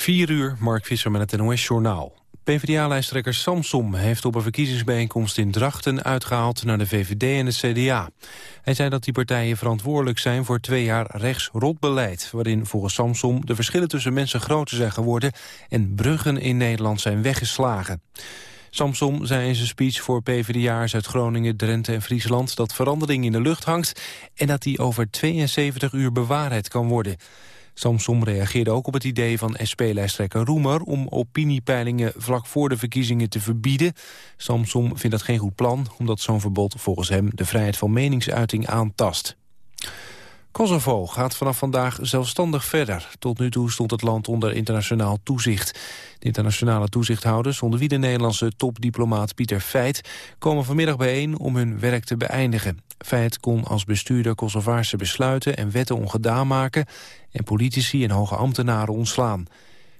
4 uur, Mark Visser met het NOS-journaal. PvdA-lijsttrekker Samsom heeft op een verkiezingsbijeenkomst in Drachten uitgehaald naar de VVD en het CDA. Hij zei dat die partijen verantwoordelijk zijn voor twee jaar rechts-rot-beleid... waarin volgens Samsom de verschillen tussen mensen groter zijn geworden... en bruggen in Nederland zijn weggeslagen. Samsom zei in zijn speech voor PvdA'ers uit Groningen, Drenthe en Friesland... dat verandering in de lucht hangt en dat die over 72 uur bewaarheid kan worden... Samsom reageerde ook op het idee van SP-lijsttrekker Roemer... om opiniepeilingen vlak voor de verkiezingen te verbieden. Samsom vindt dat geen goed plan, omdat zo'n verbod volgens hem... de vrijheid van meningsuiting aantast. Kosovo gaat vanaf vandaag zelfstandig verder. Tot nu toe stond het land onder internationaal toezicht. De internationale toezichthouders, onder wie de Nederlandse topdiplomaat Pieter Feit... komen vanmiddag bijeen om hun werk te beëindigen. Feit kon als bestuurder Kosovaarse besluiten en wetten ongedaan maken... en politici en hoge ambtenaren ontslaan.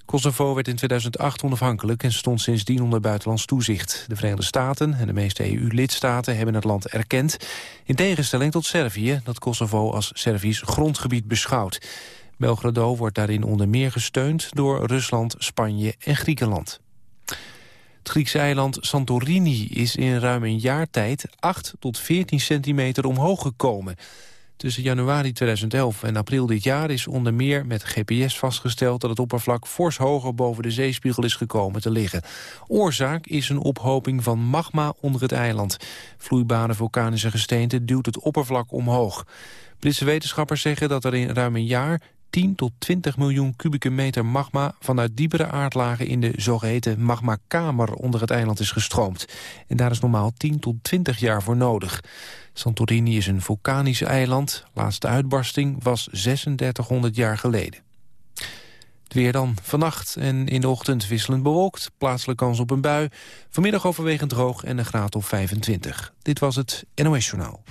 Kosovo werd in 2008 onafhankelijk en stond sindsdien onder buitenlands toezicht. De Verenigde Staten en de meeste EU-lidstaten hebben het land erkend... in tegenstelling tot Servië, dat Kosovo als Servisch grondgebied beschouwt. Belgrado wordt daarin onder meer gesteund door Rusland, Spanje en Griekenland. Het Griekse eiland Santorini is in ruim een jaar tijd 8 tot 14 centimeter omhoog gekomen. Tussen januari 2011 en april dit jaar is onder meer met GPS vastgesteld dat het oppervlak fors hoger boven de zeespiegel is gekomen te liggen. Oorzaak is een ophoping van magma onder het eiland. Vloeibare vulkanische gesteente duwt het oppervlak omhoog. Britse wetenschappers zeggen dat er in ruim een jaar 10 tot 20 miljoen kubieke meter magma vanuit diepere aardlagen in de zogeheten magmakamer onder het eiland is gestroomd. En daar is normaal 10 tot 20 jaar voor nodig. Santorini is een vulkanisch eiland. Laatste uitbarsting was 3600 jaar geleden. Het weer dan vannacht en in de ochtend wisselend bewolkt. Plaatselijk kans op een bui. Vanmiddag overwegend droog en een graad of 25. Dit was het NOS Journaal.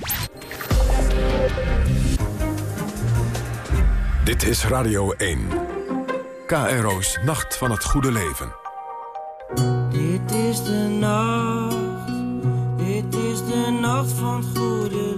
Dit is Radio 1. KRO's Nacht van het Goede Leven. Dit is de nacht, dit is de nacht van het goede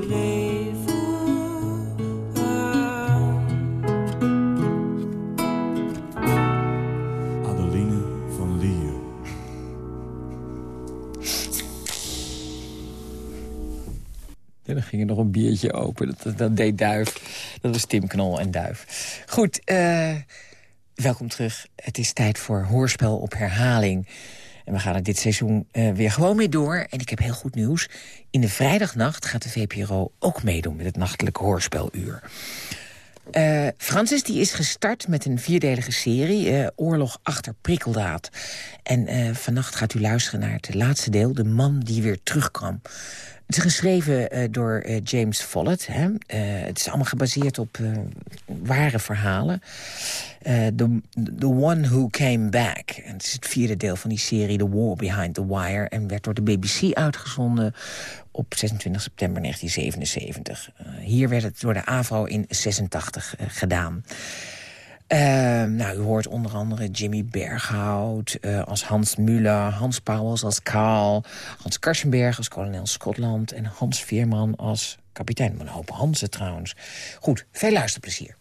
ging er nog een biertje open. Dat, dat deed Duif. Dat was Tim Knol en Duif. Goed, eh, welkom terug. Het is tijd voor Hoorspel op herhaling. En we gaan dit seizoen eh, weer gewoon mee door. En ik heb heel goed nieuws. In de vrijdagnacht gaat de VPRO ook meedoen met het nachtelijke hoorspeluur. Eh, Francis die is gestart met een vierdelige serie, Oorlog achter prikkeldaad. En vannacht gaat u luisteren naar het laatste deel, De man die weer terugkwam. Het is geschreven eh, door eh, James Follett. Hè? Eh, het is allemaal gebaseerd op ware verhalen. The, the One Who Came Back. En het is het vierde deel van die serie The War Behind the Wire... en werd door de BBC uitgezonden op 26 september 1977. Eh, hier werd het door de AVRO in 86 eh, gedaan. Uh, nou, u hoort onder andere Jimmy Berghout uh, als Hans Müller... Hans Pauwels als Karl, Hans Karsenberg als kolonel Scotland... en Hans Veerman als kapitein. Een hoop Hansen trouwens. Goed, veel luisterplezier.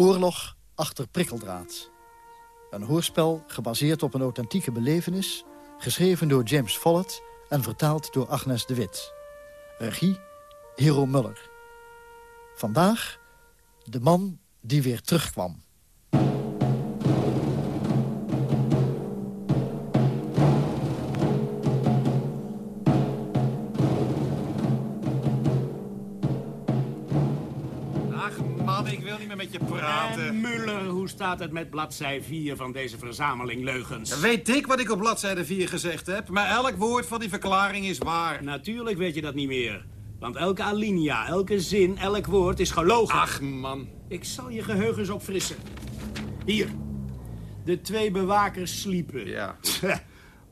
Oorlog achter prikkeldraad. Een hoorspel gebaseerd op een authentieke belevenis... geschreven door James Follett en vertaald door Agnes de Wit. Regie Hero Muller. Vandaag de man die weer terugkwam. Staat het met bladzij 4 van deze verzameling leugens? Weet ik wat ik op bladzijde 4 gezegd heb, maar elk woord van die verklaring is waar. Natuurlijk weet je dat niet meer. Want elke alinea, elke zin, elk woord is gelogen. Ach man. Ik zal je geheugens opfrissen. Hier. De twee bewakers sliepen. Ja.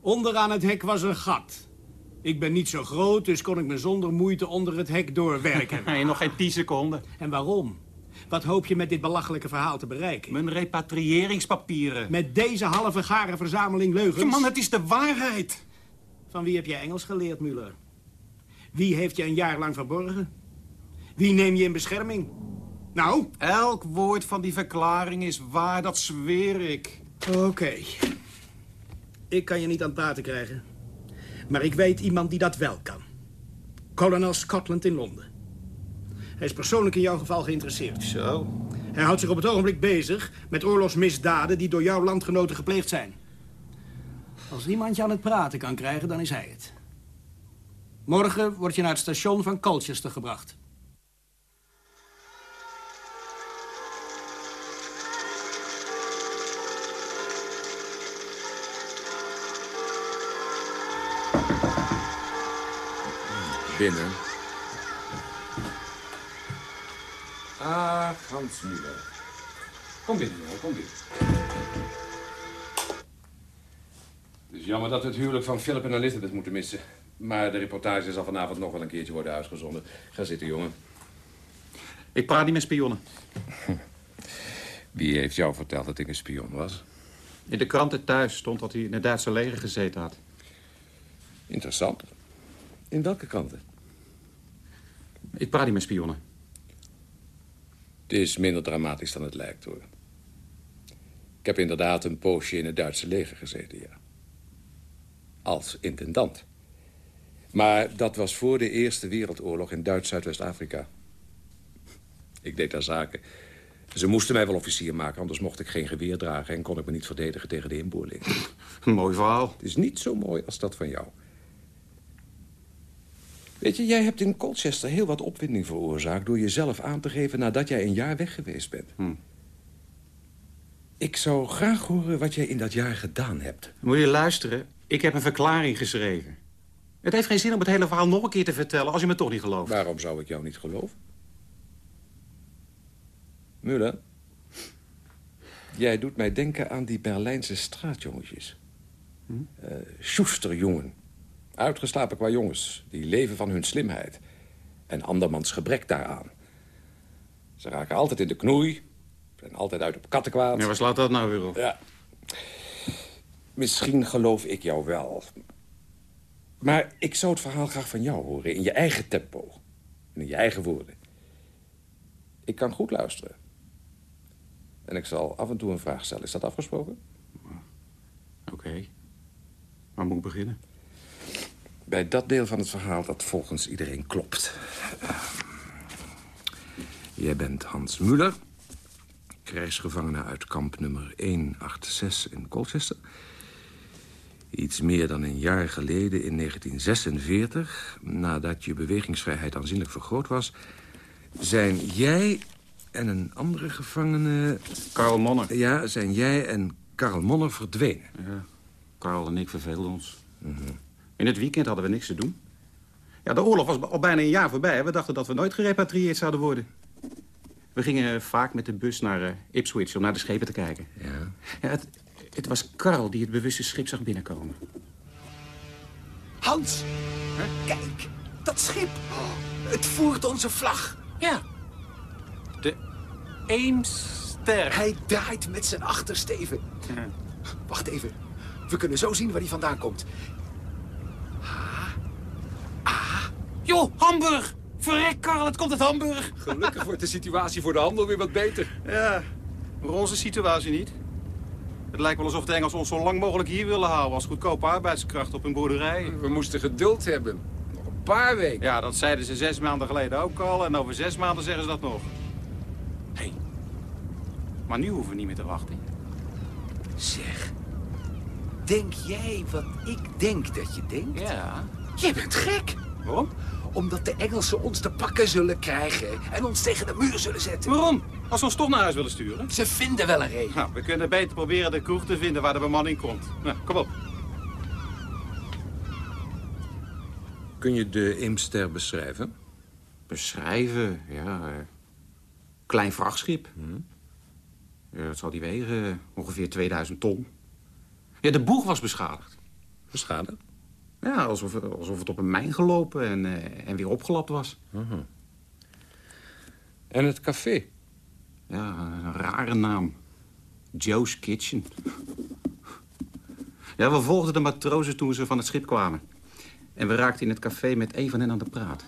Onderaan het hek was een gat. Ik ben niet zo groot, dus kon ik me zonder moeite onder het hek doorwerken. Nee, nog geen 10 seconden. En waarom? Wat hoop je met dit belachelijke verhaal te bereiken? Mijn repatriëringspapieren. Met deze halve gare verzameling leugens? Man, het is de waarheid. Van wie heb je Engels geleerd, Muller? Wie heeft je een jaar lang verborgen? Wie neem je in bescherming? Nou? Elk woord van die verklaring is waar, dat zweer ik. Oké. Ik kan je niet aan het praten krijgen. Maar ik weet iemand die dat wel kan. Kolonel Scotland in Londen. Hij is persoonlijk in jouw geval geïnteresseerd. Zo? Hij houdt zich op het ogenblik bezig met oorlogsmisdaden die door jouw landgenoten gepleegd zijn. Als iemand je aan het praten kan krijgen, dan is hij het. Morgen word je naar het station van Colchester gebracht. Binnen. Ah, Hans Muller. Kom binnen, jongen, kom binnen. Het is jammer dat we het huwelijk van Philip en Elizabeth moeten missen. Maar de reportage zal vanavond nog wel een keertje worden uitgezonden. Ga zitten, jongen. Ik praat niet met spionnen. Wie heeft jou verteld dat ik een spion was? In de kranten thuis stond dat hij in het Duitse leger gezeten had. Interessant. In welke kranten? Ik praat niet met spionnen. Het is minder dramatisch dan het lijkt, hoor. Ik heb inderdaad een poosje in het Duitse leger gezeten, ja. Als intendant. Maar dat was voor de Eerste Wereldoorlog in Duits-Zuidwest-Afrika. Ik deed daar zaken. Ze moesten mij wel officier maken, anders mocht ik geen geweer dragen... en kon ik me niet verdedigen tegen de inboorling. Een mooi verhaal. Het is niet zo mooi als dat van jou. Weet je, jij hebt in Colchester heel wat opwinding veroorzaakt... door jezelf aan te geven nadat jij een jaar weg geweest bent. Hm. Ik zou graag horen wat jij in dat jaar gedaan hebt. Moet je luisteren? Ik heb een verklaring geschreven. Het heeft geen zin om het hele verhaal nog een keer te vertellen... als je me toch niet gelooft. Waarom zou ik jou niet geloven? Muller, jij doet mij denken aan die Berlijnse straatjongetjes. Hm? Eh, Schusterjongen. Uitgeslapen qua jongens, die leven van hun slimheid. En andermans gebrek daaraan. Ze raken altijd in de knoei. Zijn altijd uit op kattenkwaad. Ja, waar slaat dat nou weer op? Ja. Misschien geloof ik jou wel. Maar ik zou het verhaal graag van jou horen. In je eigen tempo. En in je eigen woorden. Ik kan goed luisteren. En ik zal af en toe een vraag stellen. Is dat afgesproken? Oké. Waar moet ik beginnen? Bij dat deel van het verhaal dat volgens iedereen klopt. Uh, jij bent Hans Muller. Krijgsgevangene uit kamp nummer 186 in Colchester. Iets meer dan een jaar geleden, in 1946... nadat je bewegingsvrijheid aanzienlijk vergroot was... zijn jij en een andere gevangene... Karl Monner. Ja, zijn jij en Karl Monner verdwenen. Ja, Karl en ik verveelden ons. Mm -hmm. In het weekend hadden we niks te doen. Ja, de oorlog was al bijna een jaar voorbij. We dachten dat we nooit gerepatrieerd zouden worden. We gingen vaak met de bus naar uh, Ipswich om naar de schepen te kijken. Ja. ja het, het, was Karl die het bewuste schip zag binnenkomen. Hans, huh? kijk, dat schip. Oh, het voert onze vlag. Ja, de Eemster. Hij draait met zijn achtersteven. Ja. Wacht even, we kunnen zo zien waar hij vandaan komt. Jo, Hamburg! Verrek, Karl, het komt uit Hamburg. Gelukkig wordt de situatie voor de handel weer wat beter. Ja, maar onze situatie niet. Het lijkt wel alsof de Engelsen ons zo lang mogelijk hier willen houden... als goedkope arbeidskracht op hun boerderij. We moesten geduld hebben. Nog een paar weken. Ja, dat zeiden ze zes maanden geleden ook al. En over zes maanden zeggen ze dat nog. Hé. Hey. Maar nu hoeven we niet meer te wachten. Zeg, denk jij wat ik denk dat je denkt? Ja. Jij bent gek. Waarom? Omdat de Engelsen ons te pakken zullen krijgen en ons tegen de muur zullen zetten. Waarom? Als ze ons toch naar huis willen sturen? Ze vinden wel een reden. Nou, we kunnen beter proberen de kroeg te vinden waar de bemanning komt. Nou, kom op. Kun je de Imster beschrijven? Beschrijven? Ja, klein vrachtschip. Hmm. Ja, dat zal die wegen, ongeveer 2000 ton. Ja, de boeg was beschadigd. Beschadigd? Ja, alsof, alsof het op een mijn gelopen en, uh, en weer opgelapt was. Uh -huh. En het café? Ja, een rare naam. Joe's Kitchen. Ja, we volgden de matrozen toen ze van het schip kwamen. En we raakten in het café met een van hen aan de praat.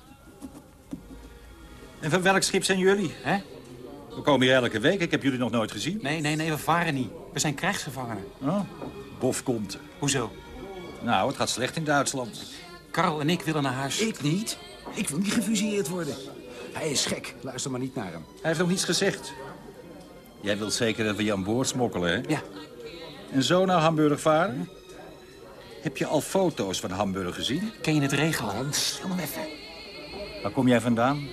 En van welk schip zijn jullie, hè? We komen hier elke week. Ik heb jullie nog nooit gezien. Nee, nee, nee, we varen niet. We zijn krijgsgevangenen. Oh, bof komt. Hoezo? Nou, het gaat slecht in Duitsland. Karel en ik willen naar huis. Ik niet. Ik wil niet gefusilleerd worden. Hij is gek. Luister maar niet naar hem. Hij heeft nog niets gezegd. Jij wilt zeker dat we je aan boord smokkelen, hè? Ja. En zo naar Hamburg varen? Heb je al foto's van Hamburg gezien? Ken je het regelen? Hans, kom even. Waar kom jij vandaan?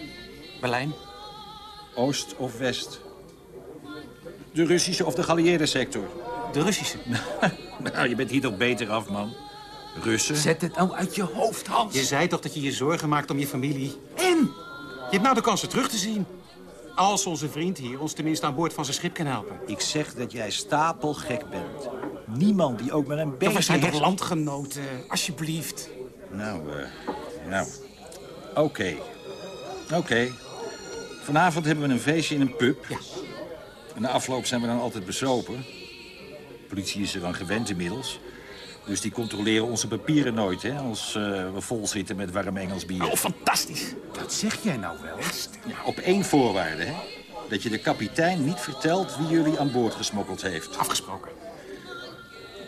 Berlijn? Oost of West? De Russische of de geallieerde sector? De Russische. nou, je bent hier toch beter af, man. Russen? Zet het nou uit je hoofd, Hans. Je zei toch dat je je zorgen maakt om je familie? En? Je hebt nou de kans ze terug te zien. Als onze vriend hier ons tenminste aan boord van zijn schip kan helpen. Ik zeg dat jij stapelgek bent. Niemand die ook maar een beetje... Toch, we zijn toch landgenoten? Alsjeblieft. Nou, eh, nou. Oké. Oké. Vanavond hebben we een feestje in een pub. Ja. En na afloop zijn we dan altijd besopen. De politie is eraan gewend inmiddels. Dus die controleren onze papieren nooit, hè, als eh, we vol zitten met warm Engels bier. Oh, fantastisch. Wat zeg jij nou wel? Ja, op één voorwaarde, hè. Dat je de kapitein niet vertelt wie jullie aan boord gesmokkeld heeft. Afgesproken.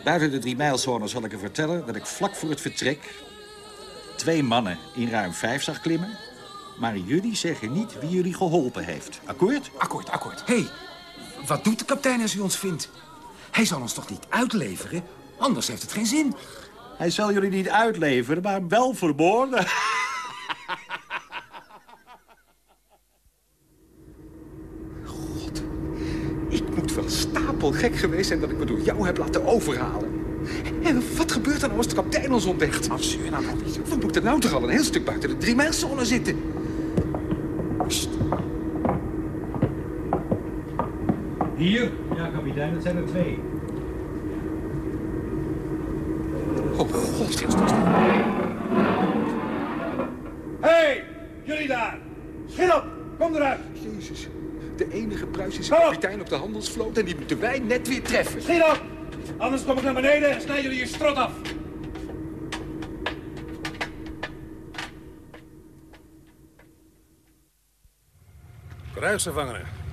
Buiten de drie mijlzone zal ik er vertellen dat ik vlak voor het vertrek... twee mannen in ruim vijf zag klimmen. Maar jullie zeggen niet wie jullie geholpen heeft. Akkoord? Akkoord, akkoord. Hé, hey, wat doet de kapitein als hij ons vindt? Hij zal ons toch niet uitleveren? Anders heeft het geen zin. Hij zal jullie niet uitleveren, maar wel vermoorden. Ik moet wel stapelgek geweest zijn dat ik me door jou heb laten overhalen. En wat gebeurt er nou als de kapitein ons ontdekt? Zeur nou? We moeten nou toch al een heel stuk buiten de drie mijlzone zitten. Hier? Ja, kapitein, dat zijn er twee. Oh, god. hey, jullie daar! Schiet op! Kom eruit! Jezus, de enige Pruisische kapitein op de handelsvloot en die moeten wij net weer treffen. Schiet op! Anders kom ik naar beneden en snij jullie je strot af. Krijgsgevangenen.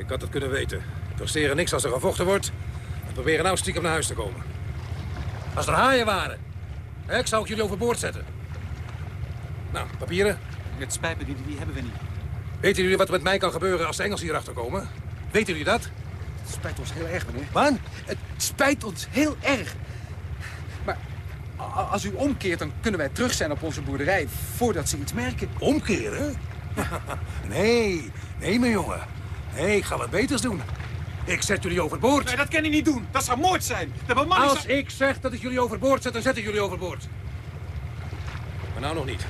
Ik had het kunnen weten. Presteren niks als er gevochten wordt. En proberen nou stiekem naar huis te komen. Als er haaien waren, hè, ik zou ik jullie overboord zetten. Nou, papieren. Het spijt me, die, die hebben we niet. Weten jullie wat er met mij kan gebeuren als de Engelsen hierachter komen? Weten jullie dat? Het spijt ons heel erg, meneer. Wat? Het spijt ons heel erg. Maar als u omkeert, dan kunnen wij terug zijn op onze boerderij voordat ze iets merken. Omkeren? nee, nee, mijn jongen. Nee, ik ga wat beters doen. Ik zet jullie overboord. Nee, dat kan hij niet doen. Dat zou moord zijn. De bemanning Als ik zeg dat ik jullie overboord zet, dan zet ik jullie overboord. Maar nou nog niet.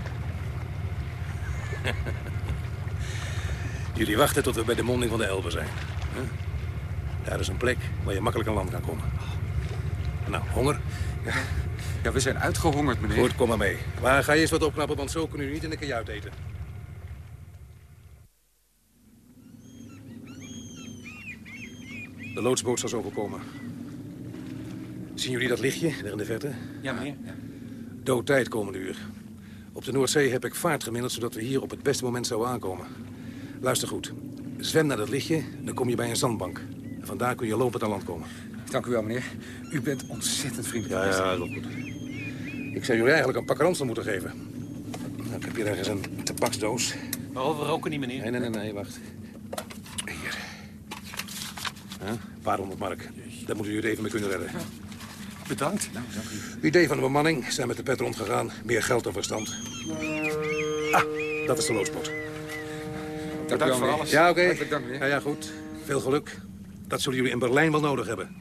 jullie wachten tot we bij de monding van de Elbe zijn. hè? Daar is een plek waar je makkelijk aan land kan komen. Nou, honger? Ja, ja we zijn uitgehongerd, meneer. Goed, kom maar mee. Maar ga je eens wat opknappen, want zo kunnen jullie niet in de kajuit eten. De loodsboot zal zo voorkomen. Zien jullie dat lichtje daar in de verte? Ja, meneer. Doodtijd komende uur. Op de Noordzee heb ik vaart gemiddeld, zodat we hier op het beste moment zouden aankomen. Luister goed. Zwem naar dat lichtje, dan kom je bij een zandbank. En vandaar kun je lopend aan land komen. Dank u wel, meneer. U bent ontzettend vriendelijk. Ja, ja, dat is goed. Ik zou jullie eigenlijk een pak ransel moeten geven. Nou, ik heb hier ergens een tabaksdoos. We roken niet, meneer. Nee, nee, nee, nee, wacht. Hier. Huh? Een paar honderd mark. Daar moeten jullie even mee kunnen redden. Bedankt. Nou, dank u. Idee van de bemanning. Zijn met de pet rondgegaan. Meer geld dan verstand. Ah, dat is de. Dank u wel, meneer. Ja, oké. Hartelijk dank, meneer. Ja, ja, goed. Veel geluk. Dat zullen jullie in Berlijn wel nodig hebben.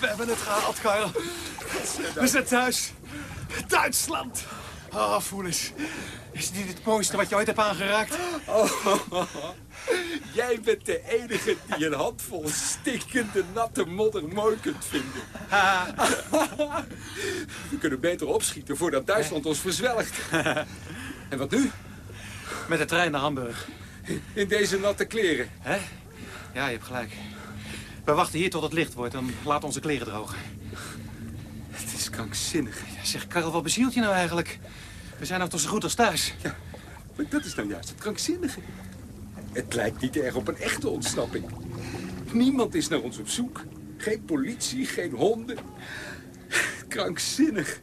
We hebben het gehaald, Karel. We zijn thuis. Duitsland. Oh, voel eens. Is dit het mooiste wat je ooit hebt aangeraakt? Jij bent de enige die een handvol stinkende natte modder mooi kunt vinden. We kunnen beter opschieten voordat Duitsland ons verzwelgt. En wat nu? Met de trein naar Hamburg. In deze natte kleren. Hè? Ja, je hebt gelijk. We wachten hier tot het licht wordt en laten onze kleren drogen. Het is krankzinnig. Ja, zeg, Karel, wat bezielt je nou eigenlijk? We zijn nog toch zo goed als thuis. Ja, maar dat is nou juist het krankzinnige. Het lijkt niet erg op een echte ontsnapping. Niemand is naar ons op zoek. Geen politie, geen honden. Krankzinnig.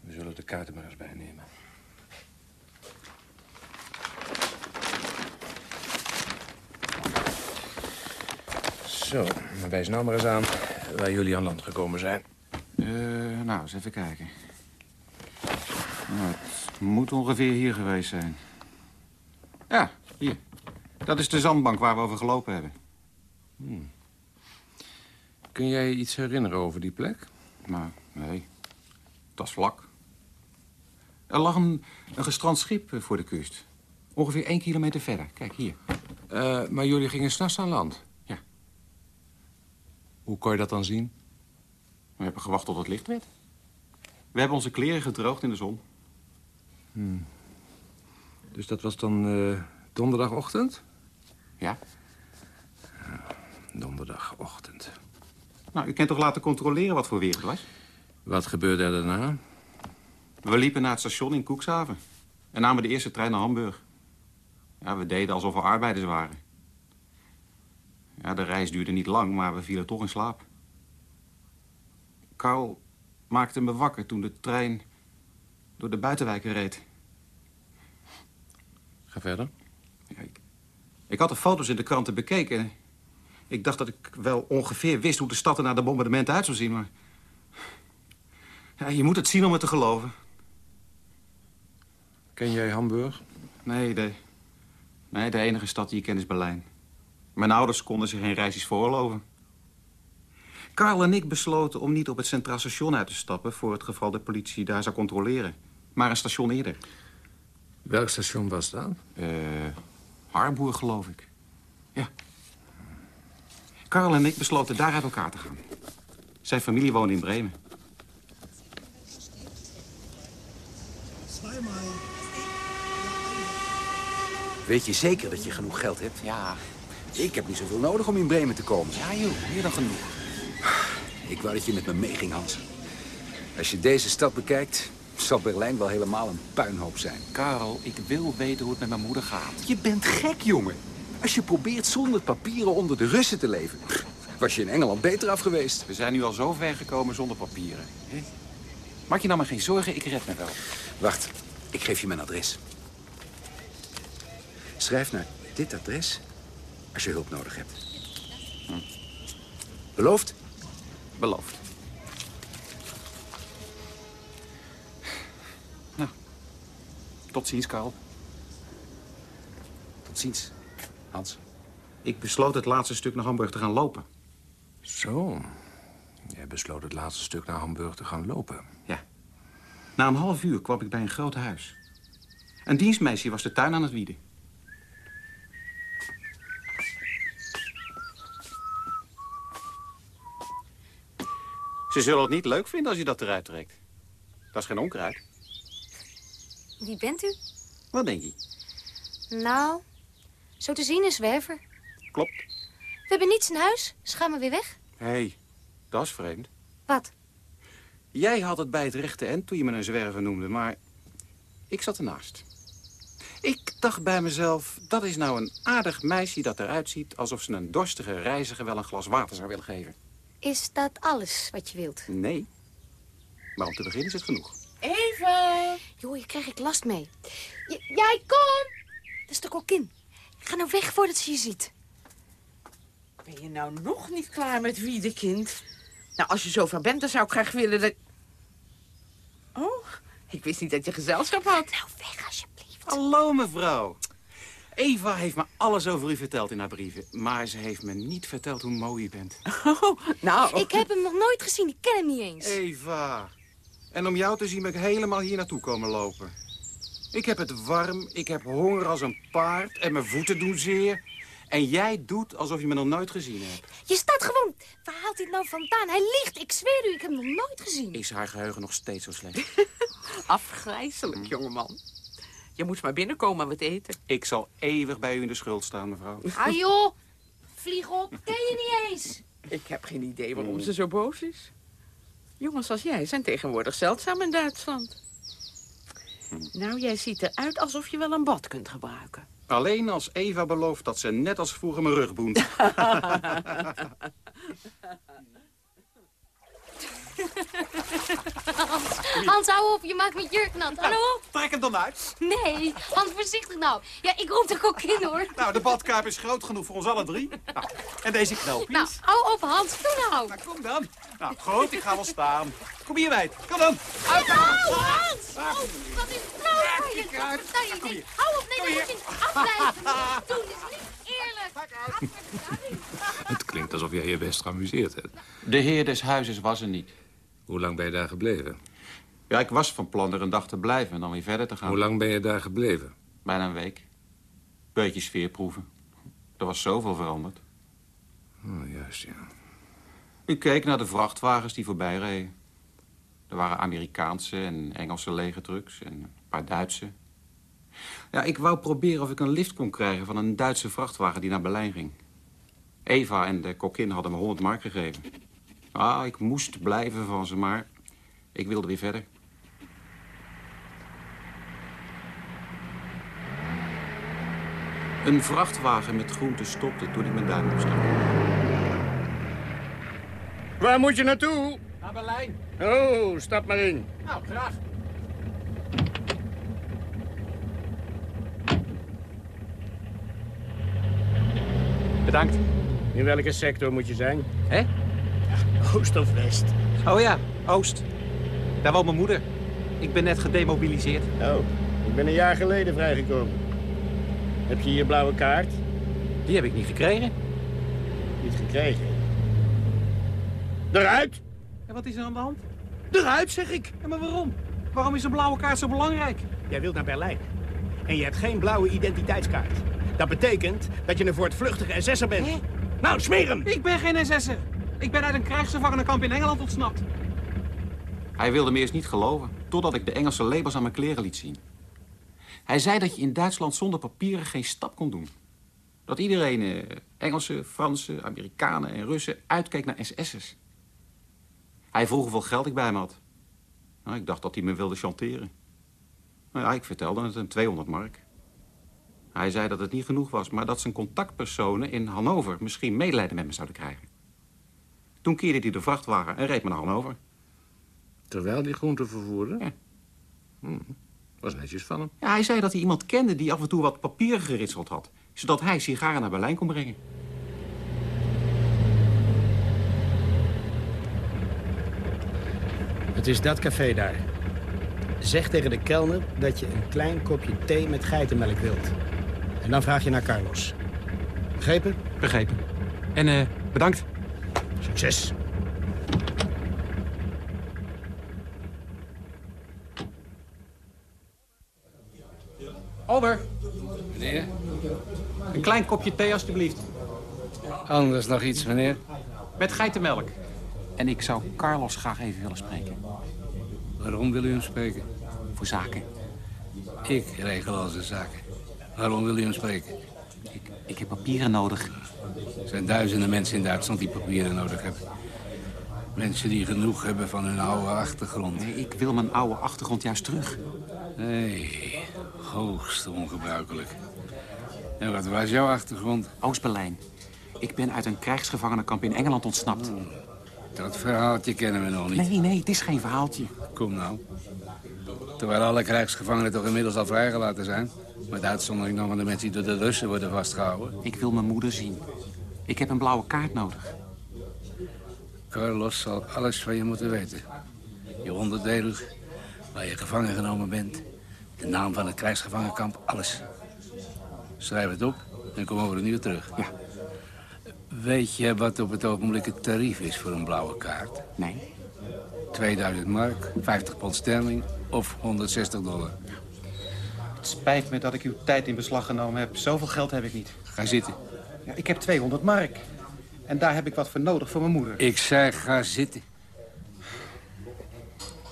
We zullen de kaarten maar eens bijnemen. Zo, dan wijs nou maar eens aan waar jullie aan land gekomen zijn. Eh, nou, eens even kijken. Nou, het moet ongeveer hier geweest zijn. Ja, hier. Dat is de zandbank waar we over gelopen hebben. Hmm. Kun jij je iets herinneren over die plek? Nou, nee. Het was vlak. Er lag een, een gestrand schip eh, voor de kust. Ongeveer één kilometer verder. Kijk, hier. Uh, maar jullie gingen s'nachts aan land? Hoe kon je dat dan zien? We hebben gewacht tot het licht werd. We hebben onze kleren gedroogd in de zon. Hmm. Dus dat was dan uh, donderdagochtend? Ja. donderdagochtend. Nou, u kunt toch laten controleren wat voor weer het was? Wat gebeurde er daarna? We liepen naar het station in Koekshaven. En namen de eerste trein naar Hamburg. Ja, we deden alsof we arbeiders waren. Ja, de reis duurde niet lang, maar we vielen toch in slaap. Karl maakte me wakker toen de trein door de buitenwijken reed. Ga verder. Ja, ik, ik had de foto's in de kranten bekeken. Ik dacht dat ik wel ongeveer wist hoe de stad er na de bombardementen uit zou zien, maar... Ja, je moet het zien om het te geloven. Ken jij Hamburg? Nee, de, nee, de enige stad die ik ken is Berlijn. Mijn ouders konden zich geen reisjes veroorloven. Karl en ik besloten om niet op het Centraal Station uit te stappen... voor het geval de politie daar zou controleren. Maar een station eerder. Welk station was dat? Uh, Harburg, geloof ik. Ja. Karl en ik besloten daar uit elkaar te gaan. Zijn familie woonde in Bremen. Weet je zeker dat je genoeg geld hebt? Ja. Ik heb niet zoveel nodig om in Bremen te komen. Ja, joh. Meer dan genoeg. Ik wou dat je met me meeging, Hans. Als je deze stad bekijkt, zal Berlijn wel helemaal een puinhoop zijn. Karel, ik wil weten hoe het met mijn moeder gaat. Je bent gek, jongen. Als je probeert zonder papieren onder de Russen te leven... was je in Engeland beter af geweest. We zijn nu al zo ver gekomen zonder papieren. Maak je nou maar geen zorgen, ik red me wel. Wacht, ik geef je mijn adres. Schrijf naar dit adres als je hulp nodig hebt. Hm. Beloofd? Beloofd. Nou, tot ziens, Karl. Tot ziens, Hans. Ik besloot het laatste stuk naar Hamburg te gaan lopen. Zo. Jij besloot het laatste stuk naar Hamburg te gaan lopen. Ja. Na een half uur kwam ik bij een groot huis. Een dienstmeisje was de tuin aan het wieden. Ze zullen het niet leuk vinden als je dat eruit trekt. Dat is geen onkruid. Wie bent u? Wat denk je? Nou, zo te zien is zwerver. Klopt. We hebben niets in huis. Dus gaan we weer weg. Hé, hey, dat is vreemd. Wat? Jij had het bij het rechte eind toen je me een zwerver noemde, maar ik zat ernaast. Ik dacht bij mezelf, dat is nou een aardig meisje dat eruit ziet... alsof ze een dorstige reiziger wel een glas water zou willen geven. Is dat alles wat je wilt? Nee. Maar om te beginnen is het genoeg. Even. Joh, hier krijg ik last mee. J jij, kom! Dat is de kokkin. Ga nou weg voordat ze je ziet. Ben je nou nog niet klaar met Wiedekind? Nou, als je zover bent, dan zou ik graag willen dat... Oh, ik wist niet dat je gezelschap had. Nou, weg alsjeblieft. Hallo, mevrouw. Eva heeft me alles over u verteld in haar brieven. Maar ze heeft me niet verteld hoe mooi u bent. Oh, nou... Ik heb hem nog nooit gezien. Ik ken hem niet eens. Eva. En om jou te zien ben ik helemaal hier naartoe komen lopen. Ik heb het warm, ik heb honger als een paard en mijn voeten doen zeer. En jij doet alsof je me nog nooit gezien hebt. Je staat gewoon... Waar haalt hij het nou vandaan? Hij liegt. Ik zweer u, ik heb hem nog nooit gezien. Is haar geheugen nog steeds zo slecht? Afgrijzelijk, jongeman. Je moet maar binnenkomen en wat eten. Ik zal eeuwig bij u in de schuld staan, mevrouw. Ah joh, vlieg op. Ken je niet eens. Ik heb geen idee waarom ze zo boos is. Jongens als jij zijn tegenwoordig zeldzaam in Duitsland. Nou, jij ziet eruit alsof je wel een bad kunt gebruiken. Alleen als Eva belooft dat ze net als vroeger mijn rug boent. Hans, hou op. Je maakt mijn jurk nat. Hallo? Trek hem dan uit. Nee, Hans, voorzichtig nou. Ja, ik roep de kok in, hoor. Nou, de badkuip is groot genoeg voor ons alle drie. Nou, en deze knoopjes. Nou, hou op, Hans. Doe nou. kom dan. Nou, goed, ik ga wel staan. Kom hier, meid. Kom dan. Uit, Nou, Hans! Oh, wat is het nou voor je? Nou, je niet. Hou op, nee, dat moet je afblijven. Doen is niet eerlijk. Het klinkt alsof jij je best geamuseerd hebt. De heer des huizes was er niet. Hoe lang ben je daar gebleven? Ja, ik was van plan er een dag te blijven en dan weer verder te gaan. Hoe lang ben je daar gebleven? Bijna een week. Beetje sfeerproeven. Er was zoveel veranderd. Oh, juist, ja. Ik keek naar de vrachtwagens die voorbij reden. Er waren Amerikaanse en Engelse legertrucks en een paar Duitse. Ja, ik wou proberen of ik een lift kon krijgen van een Duitse vrachtwagen die naar Berlijn ging. Eva en de kokkin hadden me 100 mark gegeven. Ah, ik moest blijven van ze, maar ik wilde weer verder. Een vrachtwagen met groenten stopte toen ik mijn duim opstak. Waar moet je naartoe? Naar Berlijn. Oh, stap maar in. Nou, graag. Bedankt. In welke sector moet je zijn? Hè? Oost of West? Oh ja, Oost. Daar woont mijn moeder. Ik ben net gedemobiliseerd. Oh, ik ben een jaar geleden vrijgekomen. Heb je je blauwe kaart? Die heb ik niet gekregen. Niet gekregen? Eruit! En wat is er aan de hand? Eruit, zeg ik. Ja, maar waarom? Waarom is een blauwe kaart zo belangrijk? Jij wilt naar Berlijn. En je hebt geen blauwe identiteitskaart. Dat betekent dat je een voortvluchtige SS'er bent. Nou, smeer hem! Ik ben geen SS'er. Ik ben uit een krijgsgevangenenkamp in Engeland ontsnapt. Hij wilde me eerst niet geloven, totdat ik de Engelse labels aan mijn kleren liet zien. Hij zei dat je in Duitsland zonder papieren geen stap kon doen. Dat iedereen, eh, Engelsen, Fransen, Amerikanen en Russen, uitkeek naar SS'ers. Hij vroeg hoeveel geld ik bij me had. Nou, ik dacht dat hij me wilde chanteren. Nou ja, ik vertelde het hem 200 mark. Hij zei dat het niet genoeg was, maar dat zijn contactpersonen in Hannover misschien medelijden met me zouden krijgen. Toen keerde hij de vrachtwagen en reed me naar Hannover. Terwijl die groenten vervoerde? Ja. Hm, was netjes van hem. Ja, hij zei dat hij iemand kende die af en toe wat papieren geritseld had. Zodat hij sigaren naar Berlijn kon brengen. Het is dat café daar. Zeg tegen de kelner dat je een klein kopje thee met geitenmelk wilt. En dan vraag je naar Carlos. Begrepen? Begrepen. En eh, bedankt. Succes. Over. Meneer? Een klein kopje thee, alstublieft. Anders nog iets, meneer? Met geitenmelk. En ik zou Carlos graag even willen spreken. Waarom wil u hem spreken? Voor zaken. Ik regel al zijn zaken. Waarom wil u hem spreken? Ik, ik heb papieren nodig. Er zijn duizenden mensen in Duitsland die papieren nodig hebben. Mensen die genoeg hebben van hun oude achtergrond. Nee, ik wil mijn oude achtergrond juist terug. Nee, hoogst ongebruikelijk. En wat was jouw achtergrond? Oost-Berlijn. Ik ben uit een krijgsgevangenenkamp in Engeland ontsnapt. Dat verhaaltje kennen we nog niet. Nee, nee, het is geen verhaaltje. Kom nou. Terwijl alle krijgsgevangenen toch inmiddels al vrijgelaten zijn. Met uitzondering dan van de mensen die door de Russen worden vastgehouden. Ik wil mijn moeder zien. Ik heb een blauwe kaart nodig. Carlos zal alles van je moeten weten. Je onderdelen, waar je gevangen genomen bent. De naam van het krijgsgevangenkamp, alles. Schrijf het op en kom over een uur terug. Ja. Weet je wat op het ogenblik het tarief is voor een blauwe kaart? Nee. 2000 mark, 50 pond sterling of 160 dollar. Het spijt me dat ik uw tijd in beslag genomen heb. Zoveel geld heb ik niet. Ga zitten. Ja, ik heb 200 mark. En daar heb ik wat voor nodig voor mijn moeder. Ik zei, ga zitten.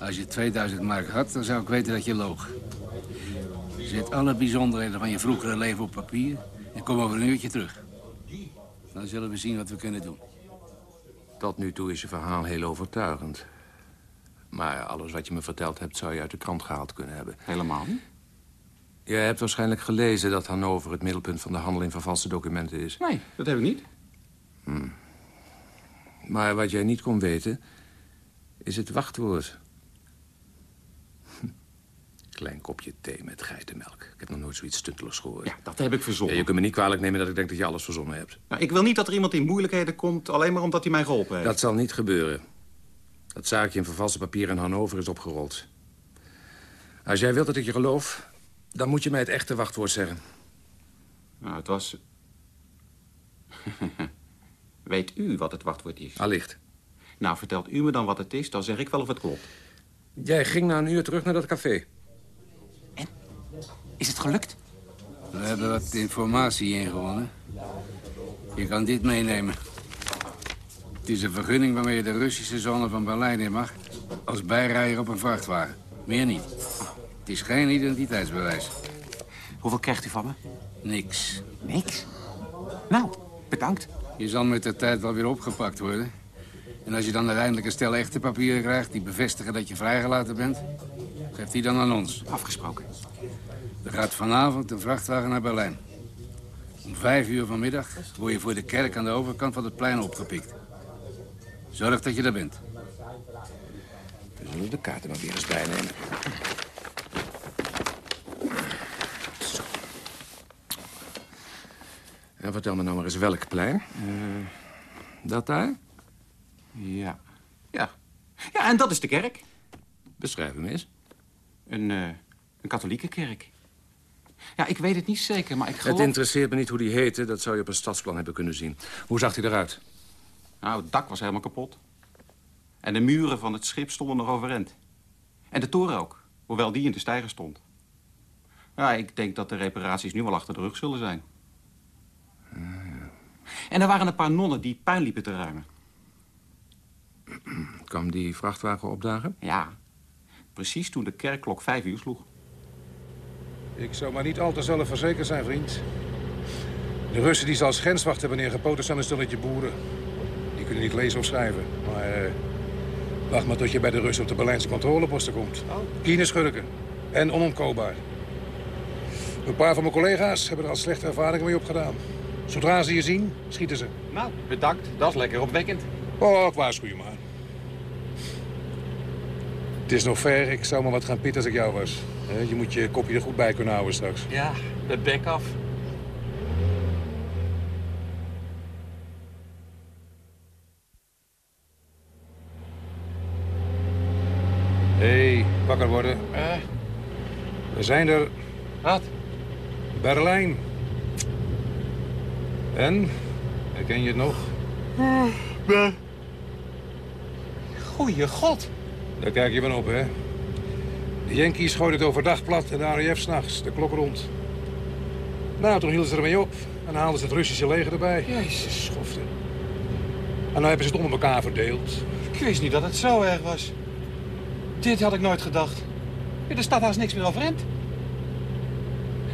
Als je 2000 mark had, dan zou ik weten dat je loog. Zet alle bijzonderheden van je vroegere leven op papier... en kom over een uurtje terug. Dan zullen we zien wat we kunnen doen. Tot nu toe is je verhaal heel overtuigend. Maar alles wat je me verteld hebt, zou je uit de krant gehaald kunnen hebben. Helemaal niet. Je hebt waarschijnlijk gelezen dat Hannover het middelpunt van de handel in vervalste documenten is. Nee, dat heb ik niet. Hmm. Maar wat jij niet kon weten, is het wachtwoord. Klein kopje thee met geitenmelk. Ik heb nog nooit zoiets stunteligs gehoord. Ja, dat heb ik verzonnen. Ja, je kunt me niet kwalijk nemen dat ik denk dat je alles verzonnen hebt. Nou, ik wil niet dat er iemand in moeilijkheden komt... alleen maar omdat hij mij geholpen heeft. Dat zal niet gebeuren. Dat zaakje in vervalste papier in Hannover is opgerold. Als jij wilt dat ik je geloof, dan moet je mij het echte wachtwoord zeggen. Nou, het was... Weet u wat het wachtwoord is? Allicht. Nou, vertelt u me dan wat het is, dan zeg ik wel of het klopt. Jij ging na een uur terug naar dat café. Is het gelukt? We hebben wat informatie ingewonnen. Je kan dit meenemen. Het is een vergunning waarmee je de Russische zone van Berlijn in mag... als bijrijder op een vrachtwagen. Meer niet. Het is geen identiteitsbewijs. Hoeveel krijgt u van me? Niks. Niks? Nou, bedankt. Je zal met de tijd wel weer opgepakt worden. En als je dan uiteindelijk een stel echte papieren krijgt... die bevestigen dat je vrijgelaten bent... geef die dan aan ons. Afgesproken. Er gaat vanavond een vrachtwagen naar Berlijn. Om vijf uur vanmiddag word je voor de kerk aan de overkant van het plein opgepikt. Zorg dat je er bent. We zullen de kaarten maar weer eens bijnemen. En vertel me nou maar eens welk plein. dat daar? Ja. Ja. Ja, en dat is de kerk. Beschrijf hem eens. Een, eh, een katholieke kerk. Ja, ik weet het niet zeker, maar ik geloof... Het interesseert me niet hoe die heette. Dat zou je op een stadsplan hebben kunnen zien. Hoe zag hij eruit? Nou, het dak was helemaal kapot. En de muren van het schip stonden nog overeind. En de toren ook, hoewel die in de stijger stond. Ja, ik denk dat de reparaties nu wel achter de rug zullen zijn. En er waren een paar nonnen die puin liepen te ruimen. Kwam die vrachtwagen opdagen? Ja, precies toen de kerkklok vijf uur sloeg. Ik zou maar niet al te zelfverzekerd zijn, vriend. De Russen die ze als grenswacht hebben neergepoten zijn een stelletje boeren. Die kunnen niet lezen of schrijven. Maar eh, wacht maar tot je bij de Russen op de Berlijnse controleposten komt. Kieneschurken. En onomkoopbaar. Een paar van mijn collega's hebben er al slechte ervaringen mee opgedaan. Zodra ze je zien, schieten ze. Nou, bedankt. Dat is lekker opwekkend. Oh, ik waarschuw je maar. Het is nog ver. Ik zou maar wat gaan pitten als ik jou was. Je moet je kopje er goed bij kunnen houden straks. Ja, de bek af. Hé, hey, wakker worden. Eh, We zijn er. Wat? Berlijn. En? Herken je het nog? nee. Goeie god. Daar kijk je van op, hè? De Yankees gooiden het overdag plat en de RAF s'nachts, de klok rond. Nou, toen hielden ze ermee op en haalden ze het Russische leger erbij. Jezus, schofte. En nou hebben ze het onder elkaar verdeeld. Ik wist niet dat het zo erg was. Dit had ik nooit gedacht. Er staat haast niks meer overeind.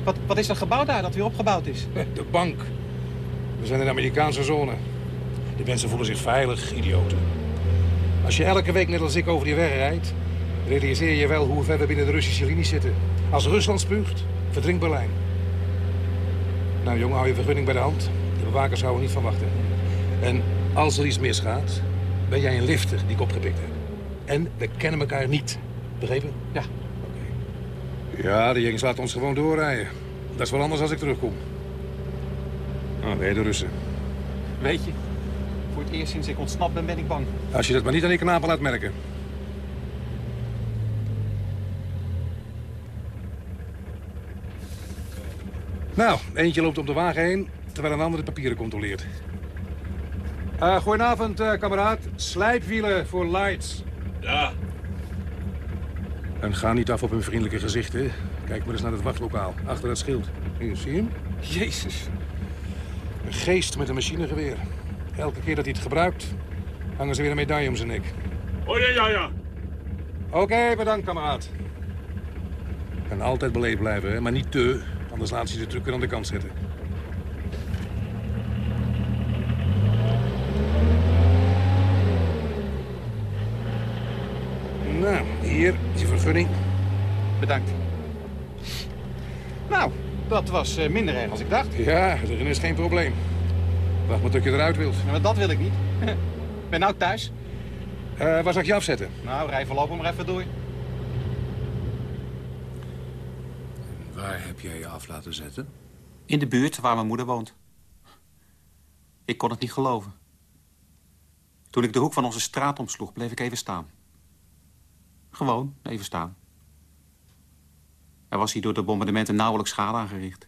Wat, wat is dat gebouw daar dat weer opgebouwd is? De bank. We zijn in de Amerikaanse zone. De mensen voelen zich veilig, idioten. Als je elke week net als ik over die weg rijdt... realiseer je wel hoe ver we binnen de Russische linie zitten. Als Rusland spuugt, verdrinkt Berlijn. Nou, jongen, hou je vergunning bij de hand. De bewakers houden niet van wachten. En als er iets misgaat, ben jij een lifter die ik opgepikt heb. En we kennen elkaar niet. Begrepen? Ja. Ja, de jongens laten ons gewoon doorrijden. Dat is wel anders als ik terugkom. Je de Russen. Weet je, voor het eerst sinds ik ontsnapt ben, ben ik bang. Als je dat maar niet aan die knapen laat merken. Nou, eentje loopt op de wagen heen, terwijl een ander de papieren controleert. Eh goedenavond, eh, kameraad. Slijpwielen voor lights. Ja. En ga niet af op hun vriendelijke gezichten. Kijk maar eens naar het wachtlokaal, achter het schild. Hier, zie je hem? Jezus. Een geest met een machinegeweer. Elke keer dat hij het gebruikt, hangen ze weer een medaille om zijn nek. Oh ja, ja, ja. Oké, bedankt, kameraad. En altijd beleefd blijven, hè? maar niet te. Anders laat ze de truc weer aan de kant zetten. Nou, hier is je vergunning. Bedankt. Dat was eh, minder erg als ik dacht. Ja, erin is geen probleem. Wacht maar tot je eruit wilt. Ja, maar dat wil ik niet. Ik ben nou thuis. Eh, waar ik je afzetten? Nou, rij voorlopig maar even door. Waar heb jij je af laten zetten? In de buurt waar mijn moeder woont. Ik kon het niet geloven. Toen ik de hoek van onze straat omsloeg, bleef ik even staan. Gewoon even staan. Er was hier door de bombardementen nauwelijks schade aangericht.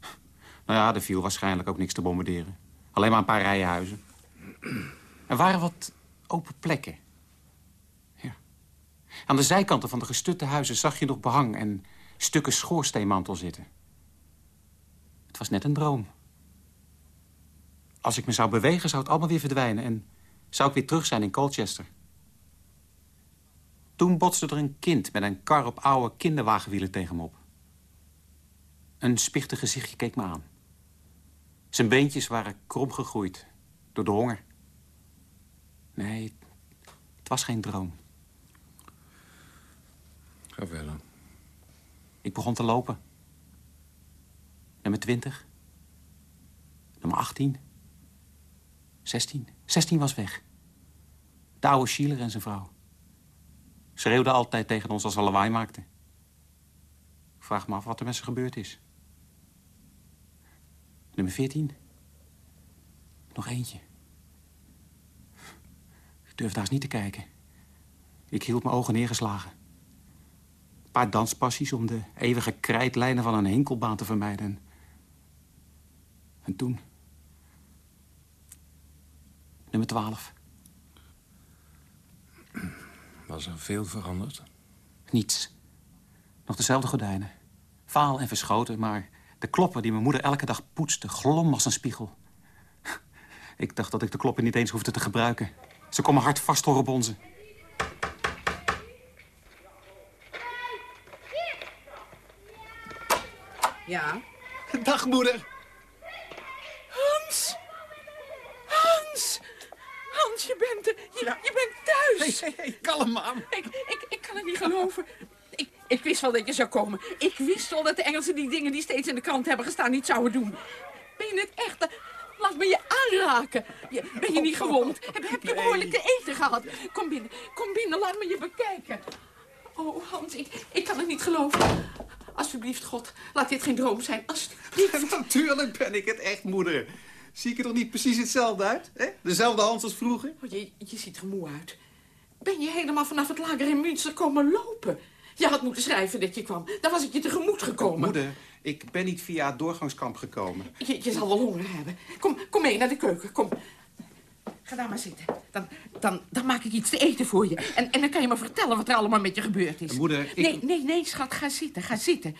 Nou ja, er viel waarschijnlijk ook niks te bombarderen. Alleen maar een paar rijen huizen. Er waren wat open plekken. Ja. Aan de zijkanten van de gestutte huizen zag je nog behang en stukken schoorsteenmantel zitten. Het was net een droom. Als ik me zou bewegen, zou het allemaal weer verdwijnen... en zou ik weer terug zijn in Colchester. Toen botste er een kind met een kar op oude kinderwagenwielen tegen me op. Een spichtig gezichtje keek me aan. Zijn beentjes waren krom gegroeid door de honger. Nee, het was geen droom. Ga verder. Ik begon te lopen. Nummer 20. Nummer 18. 16. 16 was weg. De oude Schieler en zijn vrouw. Schreeuwde altijd tegen ons als we lawaai maakten. Ik vraag me af wat er met ze gebeurd is. Nummer 14. Nog eentje. Ik durfde haast niet te kijken. Ik hield mijn ogen neergeslagen. Een paar danspassies om de eeuwige krijtlijnen van een hinkelbaan te vermijden. En toen... Nummer 12. Was er veel veranderd? Niets. Nog dezelfde gordijnen. Vaal en verschoten, maar de kloppen die mijn moeder elke dag poetste... glom als een spiegel. Ik dacht dat ik de kloppen niet eens hoefde te gebruiken. Ze komen hard vast horen bonzen. Ja? Dag, moeder. Hans! Hans! Hans, je bent er. Je, je bent hé, kalm aan. Ik, ik, ik kan het niet geloven. Ik, ik wist wel dat je zou komen. Ik wist wel dat de Engelsen die dingen die steeds in de krant hebben gestaan niet zouden doen. Ben je het echt? Laat me je aanraken. Je, ben je niet gewond? Heb, heb je behoorlijk te eten gehad? Kom binnen, kom binnen, laat me je bekijken. Oh, Hans, ik, ik kan het niet geloven. Alsjeblieft, God, laat dit geen droom zijn. Alsjeblieft. Natuurlijk ben ik het echt, moeder. Zie ik er toch niet precies hetzelfde uit? Hè? Dezelfde Hans als vroeger? Oh, je, je ziet er moe uit. Ben je helemaal vanaf het lager in Münster komen lopen? Je had moeten schrijven dat je kwam. Dan was ik je tegemoet gekomen. Moeder, ik ben niet via het doorgangskamp gekomen. Je, je zal wel honger hebben. Kom, kom mee naar de keuken, kom. Ga daar maar zitten. Dan, dan, dan maak ik iets te eten voor je. En, en dan kan je me vertellen wat er allemaal met je gebeurd is. Moeder, ik... Nee, nee, nee, schat, ga zitten, ga zitten.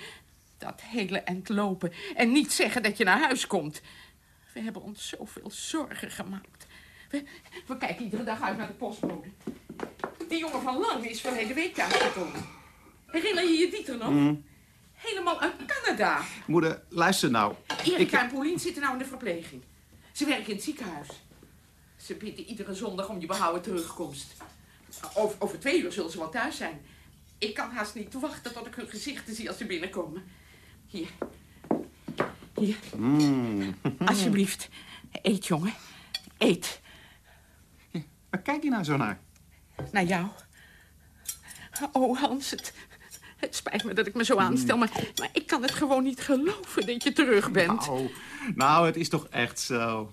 Dat hele end lopen. En niet zeggen dat je naar huis komt. We hebben ons zoveel zorgen gemaakt. We, we kijken iedere dag uit naar de postbode. Die jongen van Lang is verleden week thuisgekomen. Herinner je je Dieter nog? Mm. Helemaal uit Canada. Moeder, luister nou. Erika en Paulien zitten nou in de verpleging. Ze werken in het ziekenhuis. Ze bidden iedere zondag om je behouden terugkomst. Over, over twee uur zullen ze wel thuis zijn. Ik kan haast niet wachten tot ik hun gezichten zie als ze binnenkomen. Hier. Hier. Mm. Alsjeblieft. Eet, jongen. Eet. Waar kijk je nou zo naar? Naar jou. Oh, Hans, het, het spijt me dat ik me zo aanstel, maar, maar ik kan het gewoon niet geloven dat je terug bent. Nou, nou, het is toch echt zo.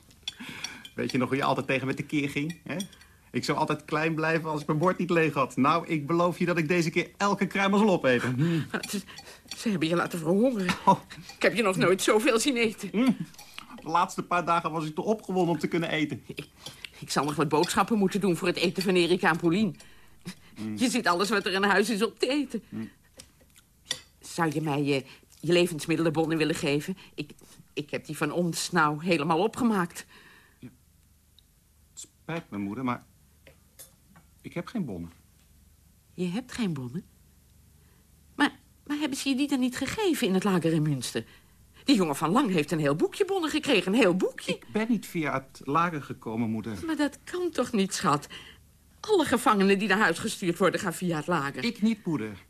Weet je nog hoe je altijd tegen me tekeer ging? Hè? Ik zou altijd klein blijven als ik mijn bord niet leeg had. Nou, ik beloof je dat ik deze keer elke kruimel zal opeten. Mm. Ze, hebben je laten verhongeren. Ik heb je nog nooit zoveel zien eten. Mm. De laatste paar dagen was ik te opgewonden om te kunnen eten. Ik, ik zal nog wat boodschappen moeten doen voor het eten van Erika en Paulien. Je ziet alles wat er in huis is op te eten. Mm. Zou je mij je, je levensmiddelenbonnen willen geven? Ik, ik heb die van ons nou helemaal opgemaakt. Spijt me, moeder, maar... Ik heb geen bonnen. Je hebt geen bonnen? Maar, maar hebben ze je die dan niet gegeven in het lager in Münster? Die jongen van Lang heeft een heel boekje bonnen gekregen, een heel boekje. Ik ben niet via het lager gekomen, moeder. Maar dat kan toch niet, schat? Alle gevangenen die naar huis gestuurd worden gaan via het lager. Ik niet, moeder.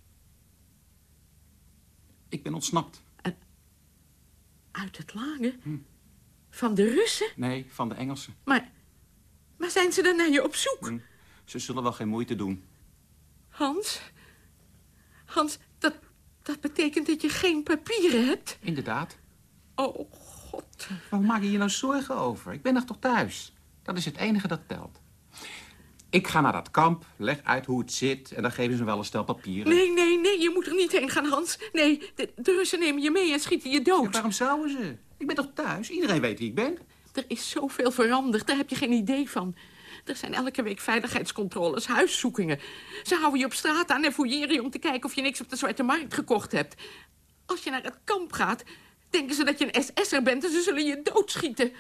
Ik ben ontsnapt. Uit het lager? Van de Russen? Nee, van de Engelsen. Maar, maar zijn ze dan naar je op zoek? Ze zullen wel geen moeite doen. Hans? Hans, dat, dat betekent dat je geen papieren hebt? Inderdaad. Oh, god. Waarom maak je je nou zorgen over? Ik ben nog toch thuis? Dat is het enige dat telt. Ik ga naar dat kamp, leg uit hoe het zit... en dan geven ze me wel een stel papieren. Nee, nee, nee, je moet er niet heen gaan, Hans. Nee, de, de Russen nemen je mee en schieten je dood. waarom zouden ze? Ik ben toch thuis? Iedereen weet wie ik ben. Er is zoveel veranderd, daar heb je geen idee van. Er zijn elke week veiligheidscontroles, huiszoekingen. Ze houden je op straat aan en fouilleren je om te kijken of je niks op de Zwarte Markt gekocht hebt. Als je naar het kamp gaat, denken ze dat je een SS'er bent en ze zullen je doodschieten.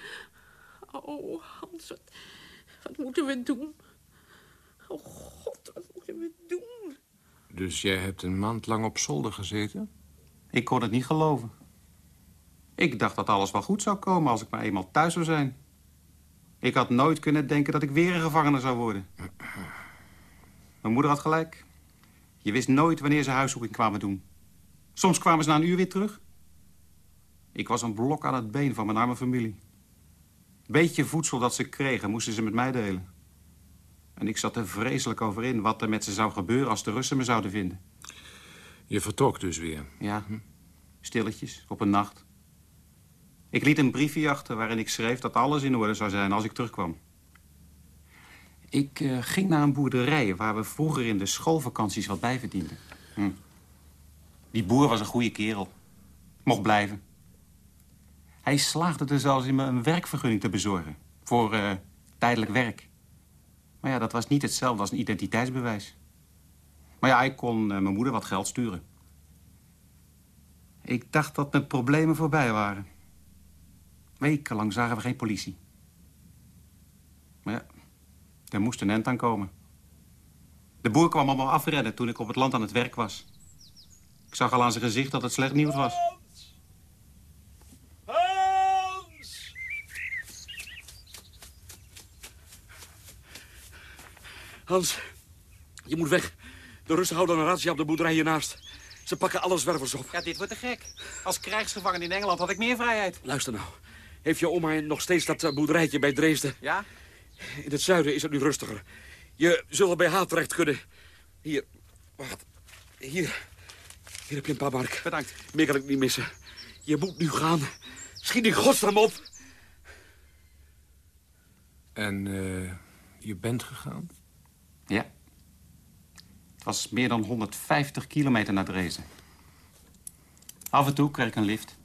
Oh, Hans, wat, wat moeten we doen? Oh, god, wat moeten we doen? Dus jij hebt een maand lang op zolder gezeten? Ik kon het niet geloven. Ik dacht dat alles wel goed zou komen als ik maar eenmaal thuis zou zijn. Ik had nooit kunnen denken dat ik weer een gevangene zou worden. Mijn moeder had gelijk. Je wist nooit wanneer ze huiszoeking kwamen doen. Soms kwamen ze na een uur weer terug. Ik was een blok aan het been van mijn arme familie. Beetje voedsel dat ze kregen, moesten ze met mij delen. En ik zat er vreselijk over in wat er met ze zou gebeuren als de Russen me zouden vinden. Je vertrok dus weer? Ja, stilletjes, op een nacht. Ik liet een briefje achter waarin ik schreef dat alles in orde zou zijn als ik terugkwam. Ik eh, ging naar een boerderij waar we vroeger in de schoolvakanties wat bij verdienden. Hm. Die boer was een goede kerel. Mocht blijven. Hij slaagde er zelfs in me een werkvergunning te bezorgen. Voor eh, tijdelijk werk. Maar ja, dat was niet hetzelfde als een identiteitsbewijs. Maar ja, hij kon eh, mijn moeder wat geld sturen. Ik dacht dat mijn problemen voorbij waren. Wekenlang zagen we geen politie. Maar ja, er moest een end aan komen. De boer kwam allemaal afredden toen ik op het land aan het werk was. Ik zag al aan zijn gezicht dat het slecht nieuws was. Hans! Hans, je moet weg. De Russen houden een razzia op de boerderij hiernaast. Ze pakken alle zwervers op. Ja, dit wordt te gek. Als krijgsgevangen in Engeland had ik meer vrijheid. Luister nou. Heeft je oma nog steeds dat eh, boerderijtje bij Dresden? Ja? In het zuiden is het nu rustiger. Je zult bij haar terecht kunnen. Hier, wacht. Hier. Hier heb je een paar mark. Bedankt. Meer kan ik niet missen. Je moet nu gaan. Schiet die godsnaam op. En eh, je bent gegaan? Ja. Het was meer dan 150 kilometer naar Dresden. Af en toe kreeg ik een lift.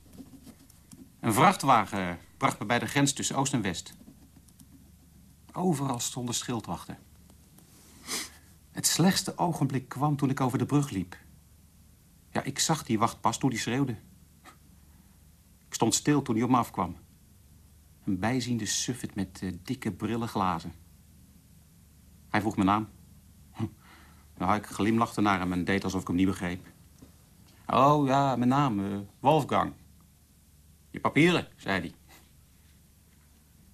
Een vrachtwagen bracht me bij de grens tussen Oost en West. Overal stonden schildwachten. Het slechtste ogenblik kwam toen ik over de brug liep. Ja, ik zag die wacht pas toen die schreeuwde. Ik stond stil toen hij op me afkwam. Een bijziende suffet met eh, dikke brillenglazen. Hij vroeg mijn naam. Nou, ik glimlachte naar hem en deed alsof ik hem niet begreep. Oh, ja, mijn naam, eh, Wolfgang. Je papieren, zei hij.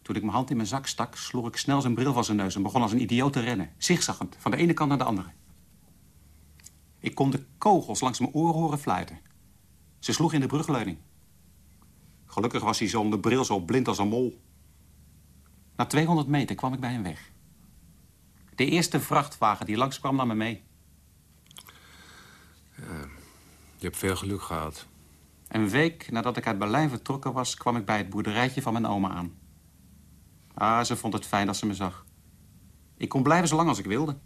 Toen ik mijn hand in mijn zak stak, sloeg ik snel zijn bril van zijn neus... en begon als een idioot te rennen, zigzaggend, van de ene kant naar de andere. Ik kon de kogels langs mijn oren horen fluiten. Ze sloeg in de brugleuning. Gelukkig was hij zonder bril zo blind als een mol. Na 200 meter kwam ik bij hem weg. De eerste vrachtwagen die langskwam nam me mee. Je hebt veel geluk gehad. Een week nadat ik uit Berlijn vertrokken was... kwam ik bij het boerderijtje van mijn oma aan. Ah, ze vond het fijn dat ze me zag. Ik kon blijven zolang als ik wilde.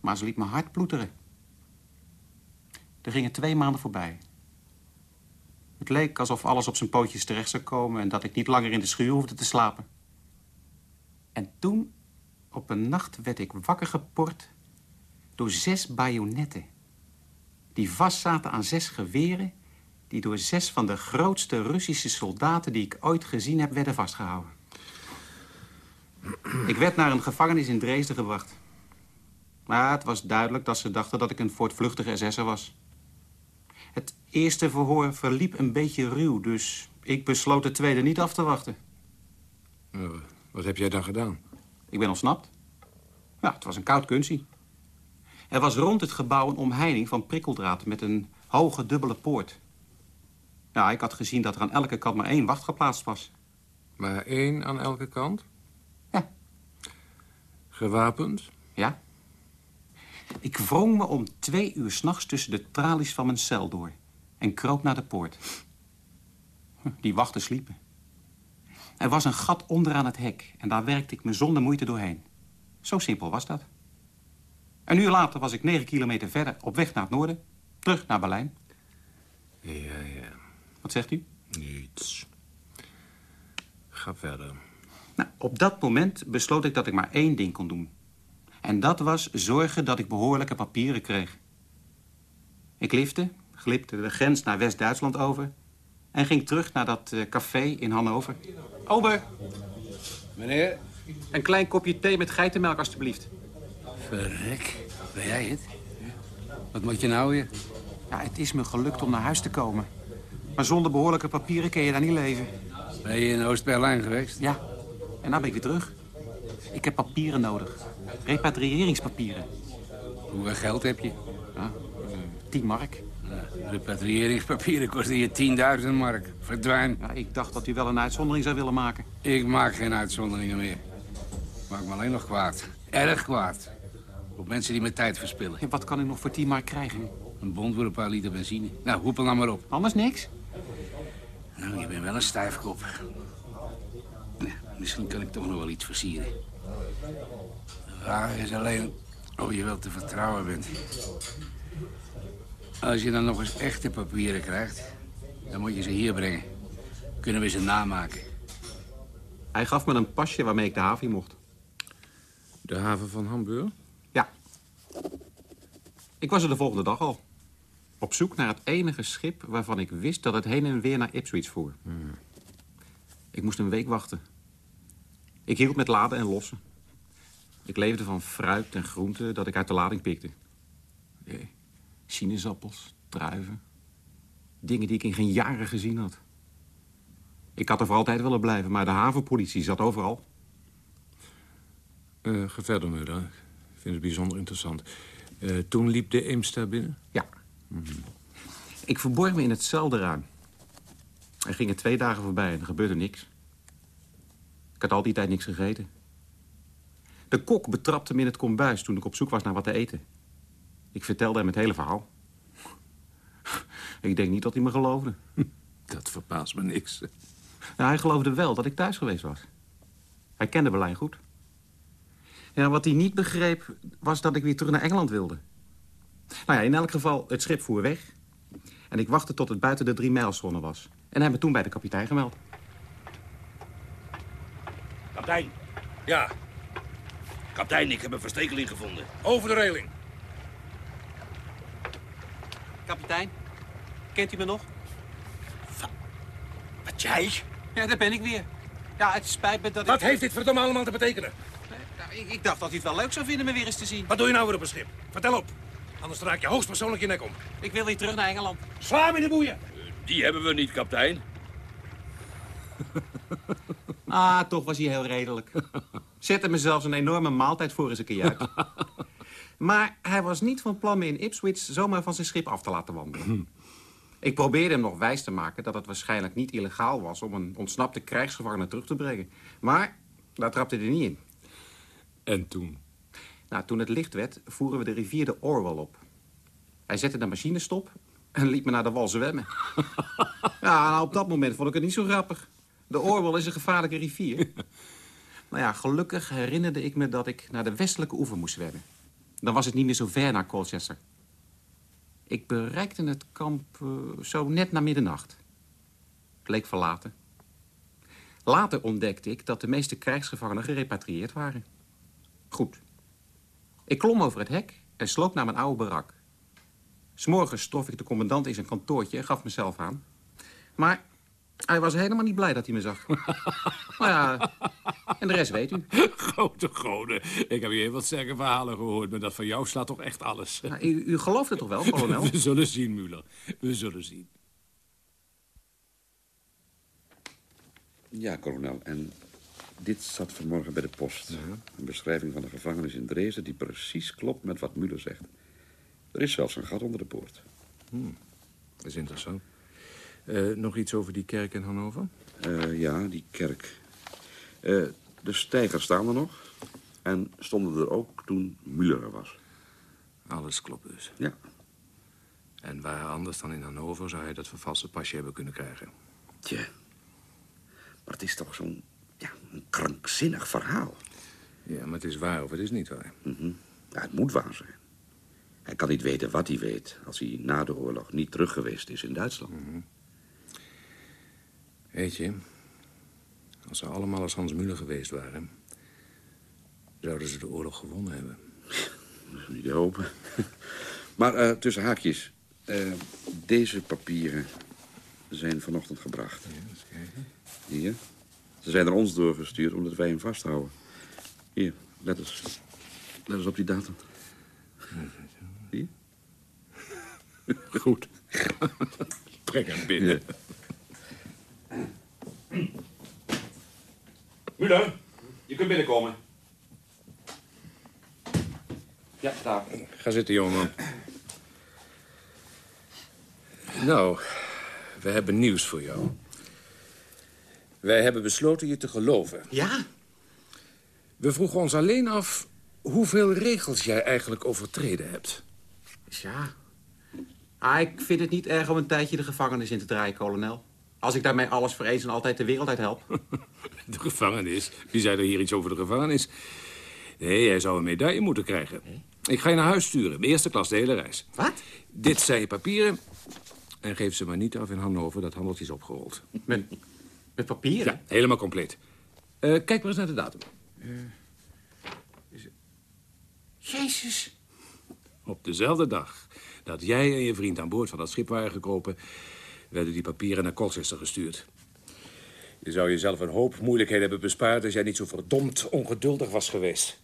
Maar ze liet mijn hart ploeteren. Er gingen twee maanden voorbij. Het leek alsof alles op zijn pootjes terecht zou komen... en dat ik niet langer in de schuur hoefde te slapen. En toen, op een nacht, werd ik wakker geport... door zes bajonetten. die vastzaten aan zes geweren... die door zes van de grootste Russische soldaten die ik ooit gezien heb werden vastgehouden. Ik werd naar een gevangenis in Dresden gebracht. Maar het was duidelijk dat ze dachten dat ik een voortvluchtige SS'er was. Het eerste verhoor verliep een beetje ruw, dus ik besloot het tweede niet af te wachten. Wat heb jij dan gedaan? Ik ben ontsnapt. Ja, het was een koud kunstje. Er was rond het gebouw een omheining van prikkeldraad met een hoge dubbele poort. Ja, ik had gezien dat er aan elke kant maar één wacht geplaatst was. Maar één aan elke kant? Ja. Gewapend? Ja. Ik wrong me om twee uur s'nachts tussen de tralies van mijn cel door... en kroop naar de poort. Die wachten sliepen. Er was een gat onderaan het hek en daar werkte ik me zonder moeite doorheen. Zo simpel was dat. Een uur later was ik negen kilometer verder op weg naar het noorden. Terug naar Berlijn. Ja, ja. Wat zegt u? Niets. Ga verder. Nou, op dat moment besloot ik dat ik maar één ding kon doen. En dat was zorgen dat ik behoorlijke papieren kreeg. Ik lifte, glipte de grens naar West-Duitsland over... en ging terug naar dat uh, café in Hannover. Ober! Meneer? Een klein kopje thee met geitenmelk, alstublieft. Verrek, ben jij het? Wat moet je nou weer? Ja, het is me gelukt om naar huis te komen. Maar zonder behoorlijke papieren kun je daar niet leven. Ben je in Oost-Berlijn geweest? Ja, en nou ben ik weer terug. Ik heb papieren nodig. Repatriëringspapieren. Hoeveel geld heb je? Ja, tien mark. Ja, repatriëringspapieren kosten je 10.000 mark. Verdwijn. Ja, ik dacht dat u wel een uitzondering zou willen maken. Ik maak geen uitzonderingen meer. Ik maak me alleen nog kwaad. Erg kwaad. Op mensen die mijn tijd verspillen. Ja, wat kan ik nog voor 10 mark krijgen? Een bond voor een paar liter benzine. Nou, hoepel nou maar op. Anders niks? Nou, je bent wel een stijfkop. Misschien kan ik toch nog wel iets versieren. De vraag is alleen of je wel te vertrouwen bent. Als je dan nog eens echte papieren krijgt, dan moet je ze hier brengen. Kunnen we ze namaken. Hij gaf me een pasje waarmee ik de haven in mocht. De haven van Hamburg? Ja. Ik was er de volgende dag al. Op zoek naar het enige schip waarvan ik wist dat het heen en weer naar Ipswich voer. Hmm. Ik moest een week wachten. Ik hield met laden en lossen. Ik leefde van fruit en groenten dat ik uit de lading pikte. Eh, sinaasappels, druiven. Dingen die ik in geen jaren gezien had. Ik had er voor altijd willen blijven, maar de havenpolitie zat overal. Uh, ga verder. Ik vind het bijzonder interessant. Uh, toen liep de Eems daar binnen? Ja. Ik verborg me in hetzelfde ruim. Er gingen twee dagen voorbij en er gebeurde niks. Ik had al die tijd niks gegeten. De kok betrapte me in het kombuis toen ik op zoek was naar wat te eten. Ik vertelde hem het hele verhaal. Ik denk niet dat hij me geloofde. Dat verbaast me niks. Nou, hij geloofde wel dat ik thuis geweest was. Hij kende Berlijn goed. Ja, wat hij niet begreep, was dat ik weer terug naar Engeland wilde. Nou ja, in elk geval, het schip voer weg. En ik wachtte tot het buiten de drie mijlzone was. En hij me toen bij de kapitein gemeld. Kapitein. Ja, Kapitein, ik heb een verstekeling gevonden. over de reling. Kapitein, kent u me nog? Wat jij? Ja, daar ben ik weer. Ja, het spijt me dat Wat ik... heeft dit verdomme allemaal te betekenen? Nou, ik, ik dacht dat u het wel leuk zou vinden me weer eens te zien. Wat doe je nou weer op een schip? Vertel op. Anders draai ik je hoogstpersoonlijk je nek om. Ik wil weer terug naar Engeland. Sla hem in de boeien. Die hebben we niet, kapitein. Ah, toch was hij heel redelijk. Zette me zelfs een enorme maaltijd voor in zijn kajuit. maar hij was niet van plan me in Ipswich zomaar van zijn schip af te laten wandelen. Ik probeerde hem nog wijs te maken dat het waarschijnlijk niet illegaal was... om een ontsnapte krijgsgevangene terug te brengen. Maar daar trapte hij niet in. En toen? Nou, toen het licht werd, voeren we de rivier de Orwell op. Hij zette de machine stop en liet me naar de wal zwemmen. ja, nou, op dat moment vond ik het niet zo grappig. De Orwell is een gevaarlijke rivier. nou ja, gelukkig herinnerde ik me dat ik naar de westelijke oever moest zwemmen. Dan was het niet meer zo ver naar Colchester. Ik bereikte het kamp eh, zo net na middernacht. Het leek verlaten. Later ontdekte ik dat de meeste krijgsgevangenen gerepatrieerd waren. Goed. Ik klom over het hek en sloop naar mijn oude barak. S'morgens trof ik de commandant in zijn kantoortje en gaf mezelf aan. Maar hij was helemaal niet blij dat hij me zag. maar ja, en de rest weet u. Grote goden. Ik heb hier wat sterke verhalen gehoord, maar dat van jou slaat toch echt alles. Nou, u, u gelooft het toch wel, kolonel? We zullen zien, Muller. We zullen zien. Ja, kolonel. En dit zat vanmorgen bij de post. Een beschrijving van de gevangenis in Dresden... die precies klopt met wat Muller zegt. Er is zelfs een gat onder de poort. Hmm. Dat is interessant. Eh, nog iets over die kerk in Hannover? Eh, ja, die kerk. De stijgers staan er nog. En stonden er ook toen Muller er was. Alles klopt dus. Ja. En waar anders dan in Hannover zou hij dat vervalste pasje hebben kunnen krijgen? Tja. Maar het is toch zo'n ja, een krankzinnig verhaal. Ja, maar het is waar of het is niet waar. Mhm. ja, het moet waar zijn. Hij kan niet weten wat hij weet... als hij na de oorlog niet terug geweest is in Duitsland. Mhm. Weet je, als ze allemaal als Hans Muller geweest waren... zouden ze de oorlog gewonnen hebben. Dat is niet te hopen. Maar eh, tussen haakjes. eh, deze papieren zijn vanochtend gebracht. Hier. Ze zijn er ons doorgestuurd omdat wij hem vasthouden. Hier, let eens. Let eens op die datum. Zie je? Goed. Breng hem binnen. Muller, je kunt binnenkomen. Ja, daar. Ga zitten, jongeman. Nou, we hebben nieuws voor jou. Wij hebben besloten je te geloven. Ja? We vroegen ons alleen af hoeveel regels jij eigenlijk overtreden hebt. Ja. Ah, ik vind het niet erg om een tijdje de gevangenis in te draaien, kolonel. Als ik daarmee alles voor eens en altijd de wereld uit help. De gevangenis? Wie zei er hier iets over de gevangenis? Nee, jij zou een medaille moeten krijgen. Ik ga je naar huis sturen, eerste klas de hele reis. Wat? Dit zijn je papieren. En geef ze maar niet af in Hannover, dat handeltje is opgerold. Met, met papieren? Ja, helemaal compleet. Eh, kijk maar eens naar de datum. Jezus. Op dezelfde dag dat jij en je vriend aan boord van dat schip waren gekropen... werden die papieren naar Colchester gestuurd. Je zou jezelf een hoop moeilijkheden hebben bespaard... als jij niet zo verdomd ongeduldig was geweest.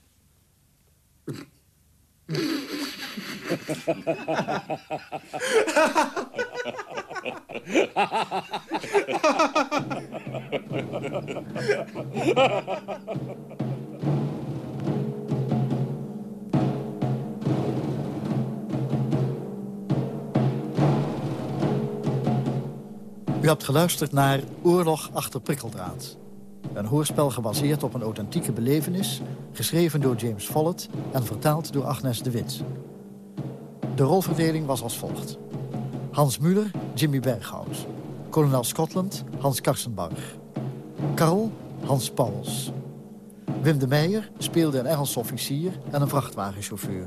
U hebt geluisterd naar Oorlog achter prikkeldraad. Een hoorspel gebaseerd op een authentieke belevenis... geschreven door James Follett en vertaald door Agnes de Wit. De rolverdeling was als volgt. Hans Muller, Jimmy Berghaus. Kolonel Scotland, Hans Karsenbarg. Karl, Hans Pauls. Wim de Meijer speelde een Engelse officier en een vrachtwagenchauffeur.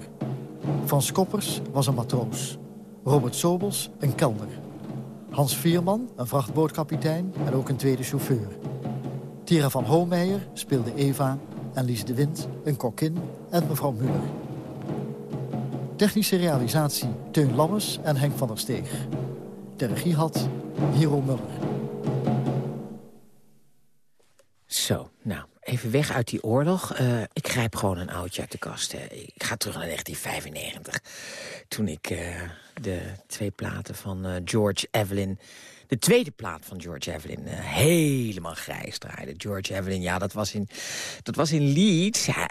Van Skoppers was een matroos. Robert Sobels, een kelner. Hans Vierman, een vrachtbootkapitein en ook een tweede chauffeur. Tira van Hoomeijer speelde Eva en Lies de Wind, een kokkin en mevrouw Muller. Technische realisatie Teun Lammes en Henk van der Steeg. De regie had Hero Muller. Zo, nou, even weg uit die oorlog. Eh, ik grijp gewoon een oudje uit de kast. hè. Ik ga terug naar 1995. Toen ik eh, de twee platen van eh, George Evelyn... de tweede plaat van George Evelyn helemaal grijs draaide. George Evelyn, ja, dat was in, dat was in Leeds. Ja,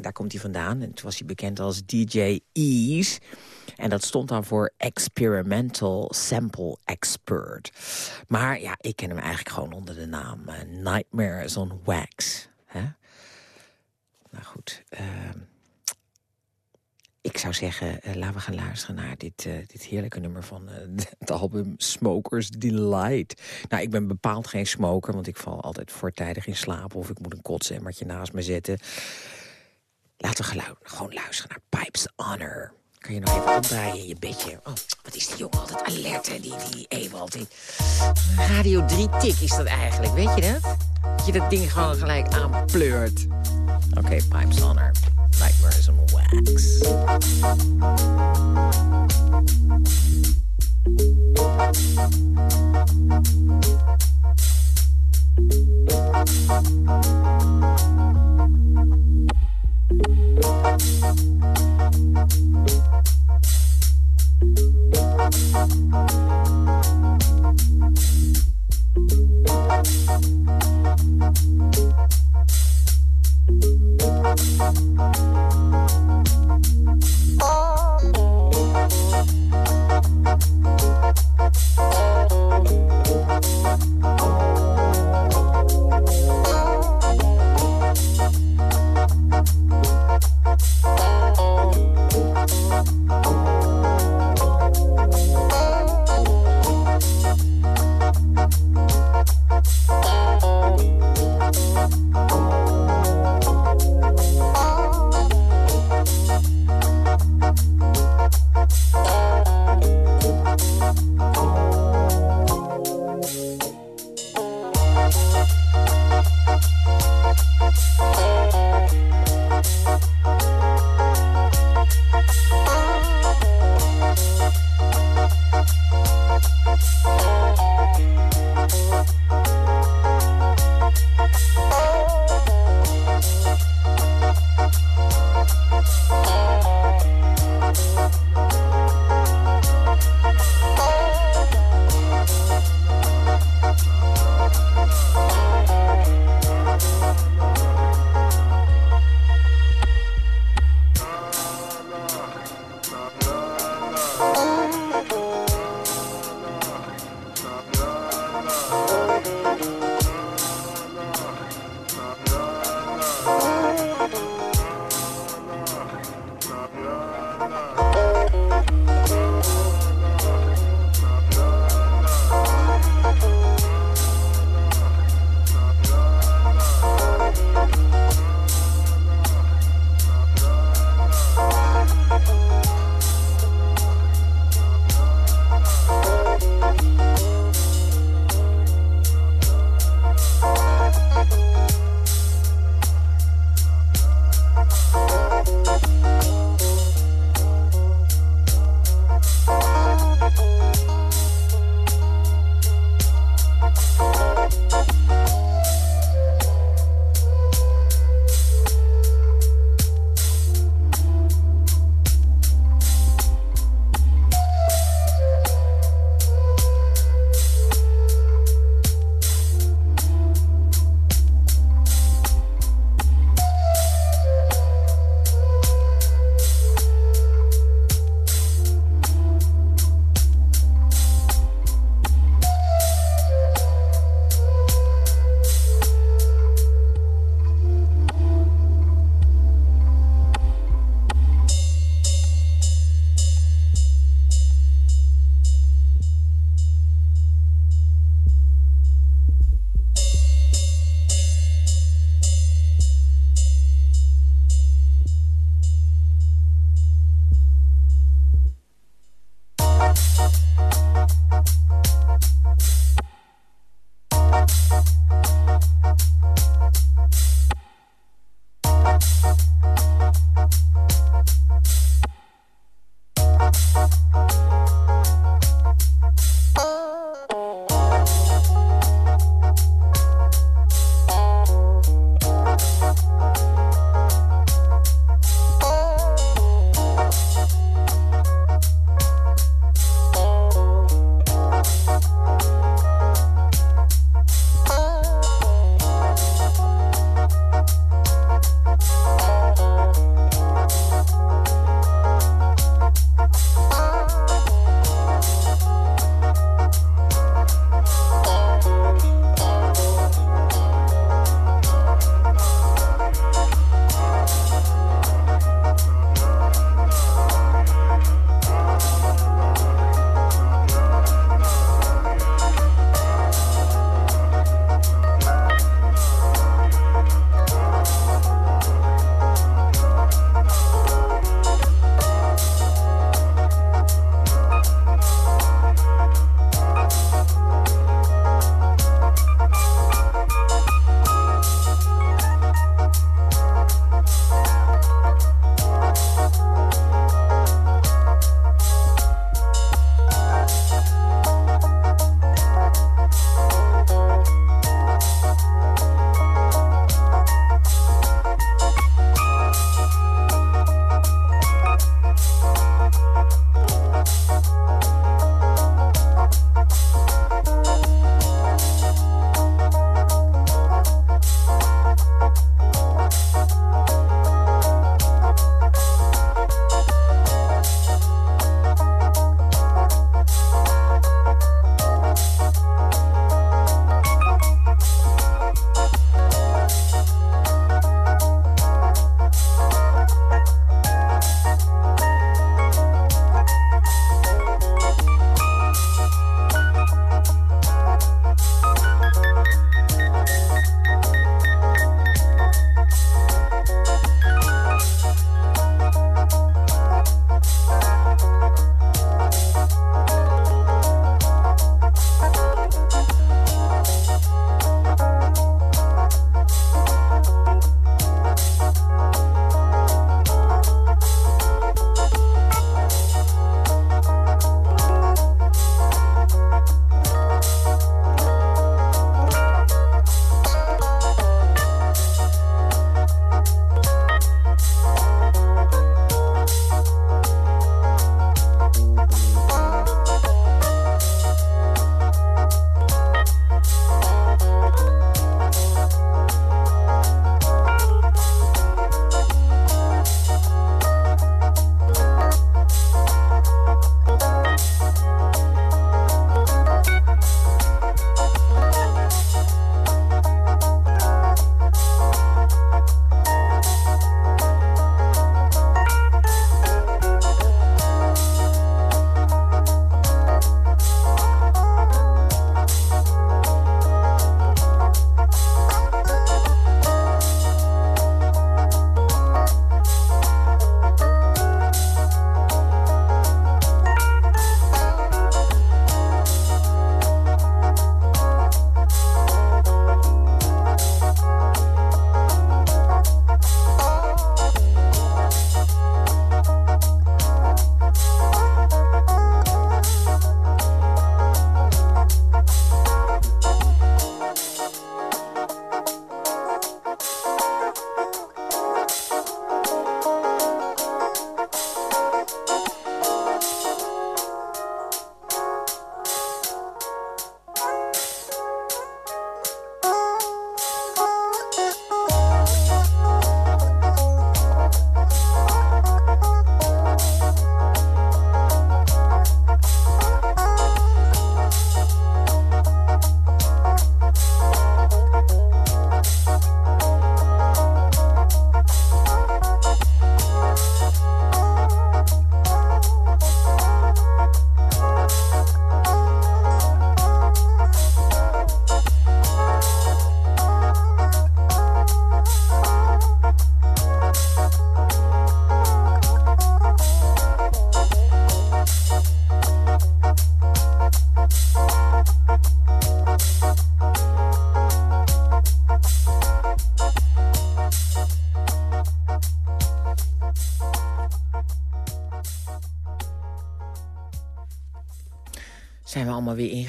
daar komt hij vandaan. En toen was hij bekend als DJ Ease... En dat stond dan voor Experimental Sample Expert. Maar ja, ik ken hem eigenlijk gewoon onder de naam Nightmares on Wax. Hè? Nou goed, ehm, ik zou zeggen, eh, laten we gaan luisteren naar dit, eh, dit heerlijke nummer van eh, het album Smokers Delight. Nou, ik ben bepaald geen smoker, want ik val altijd voortijdig in slaap... of ik moet een kotsemmertje naast me zetten. Laten we gewoon luisteren naar Pipes Honor ga je nog even opdraaien in je bedje. Oh, wat is die jongen altijd alert, hè, die, die Ewald. Die... Radio 3-tik is dat eigenlijk, weet je dat? Dat je dat ding gewoon gelijk aanpleurt. Oké, pipes on her. Nightmares on wax. Oh. MUZIEK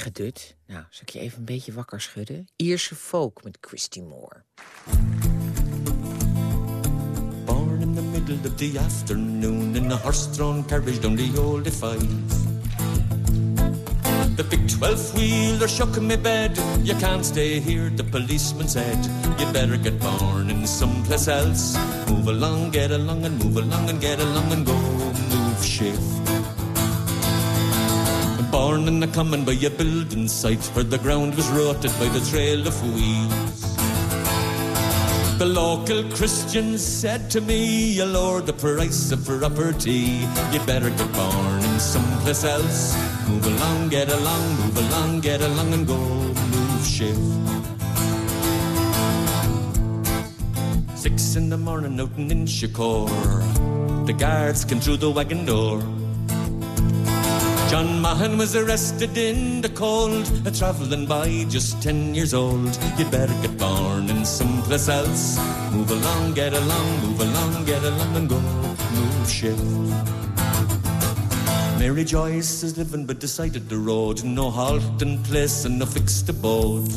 ingedut. Nou, zal ik je even een beetje wakker schudden? Ierse folk met Christy Moore. Born in the middle of the afternoon in a horse-drawn carriage down the old defiles. The big 12-wheeler shook my bed. You can't stay here, the policeman said. You'd better get born in someplace else. Move along, get along, and move along, and get along, and go move shift. Born in a common by a building site where the ground was rotted by the trail of wheels. The local Christians said to me, lower the price of property. You'd better get born in someplace else. Move along, get along, move along, get along, and go move shift. Six in the morning out in Inchicore. The guards came through the wagon door. John Mahan was arrested in the cold, a travelling by just ten years old. You'd better get born in someplace else. Move along, get along, move along, get along, and go move shift. Mary Joyce is living but decided the road, no halting place and no fixed abode.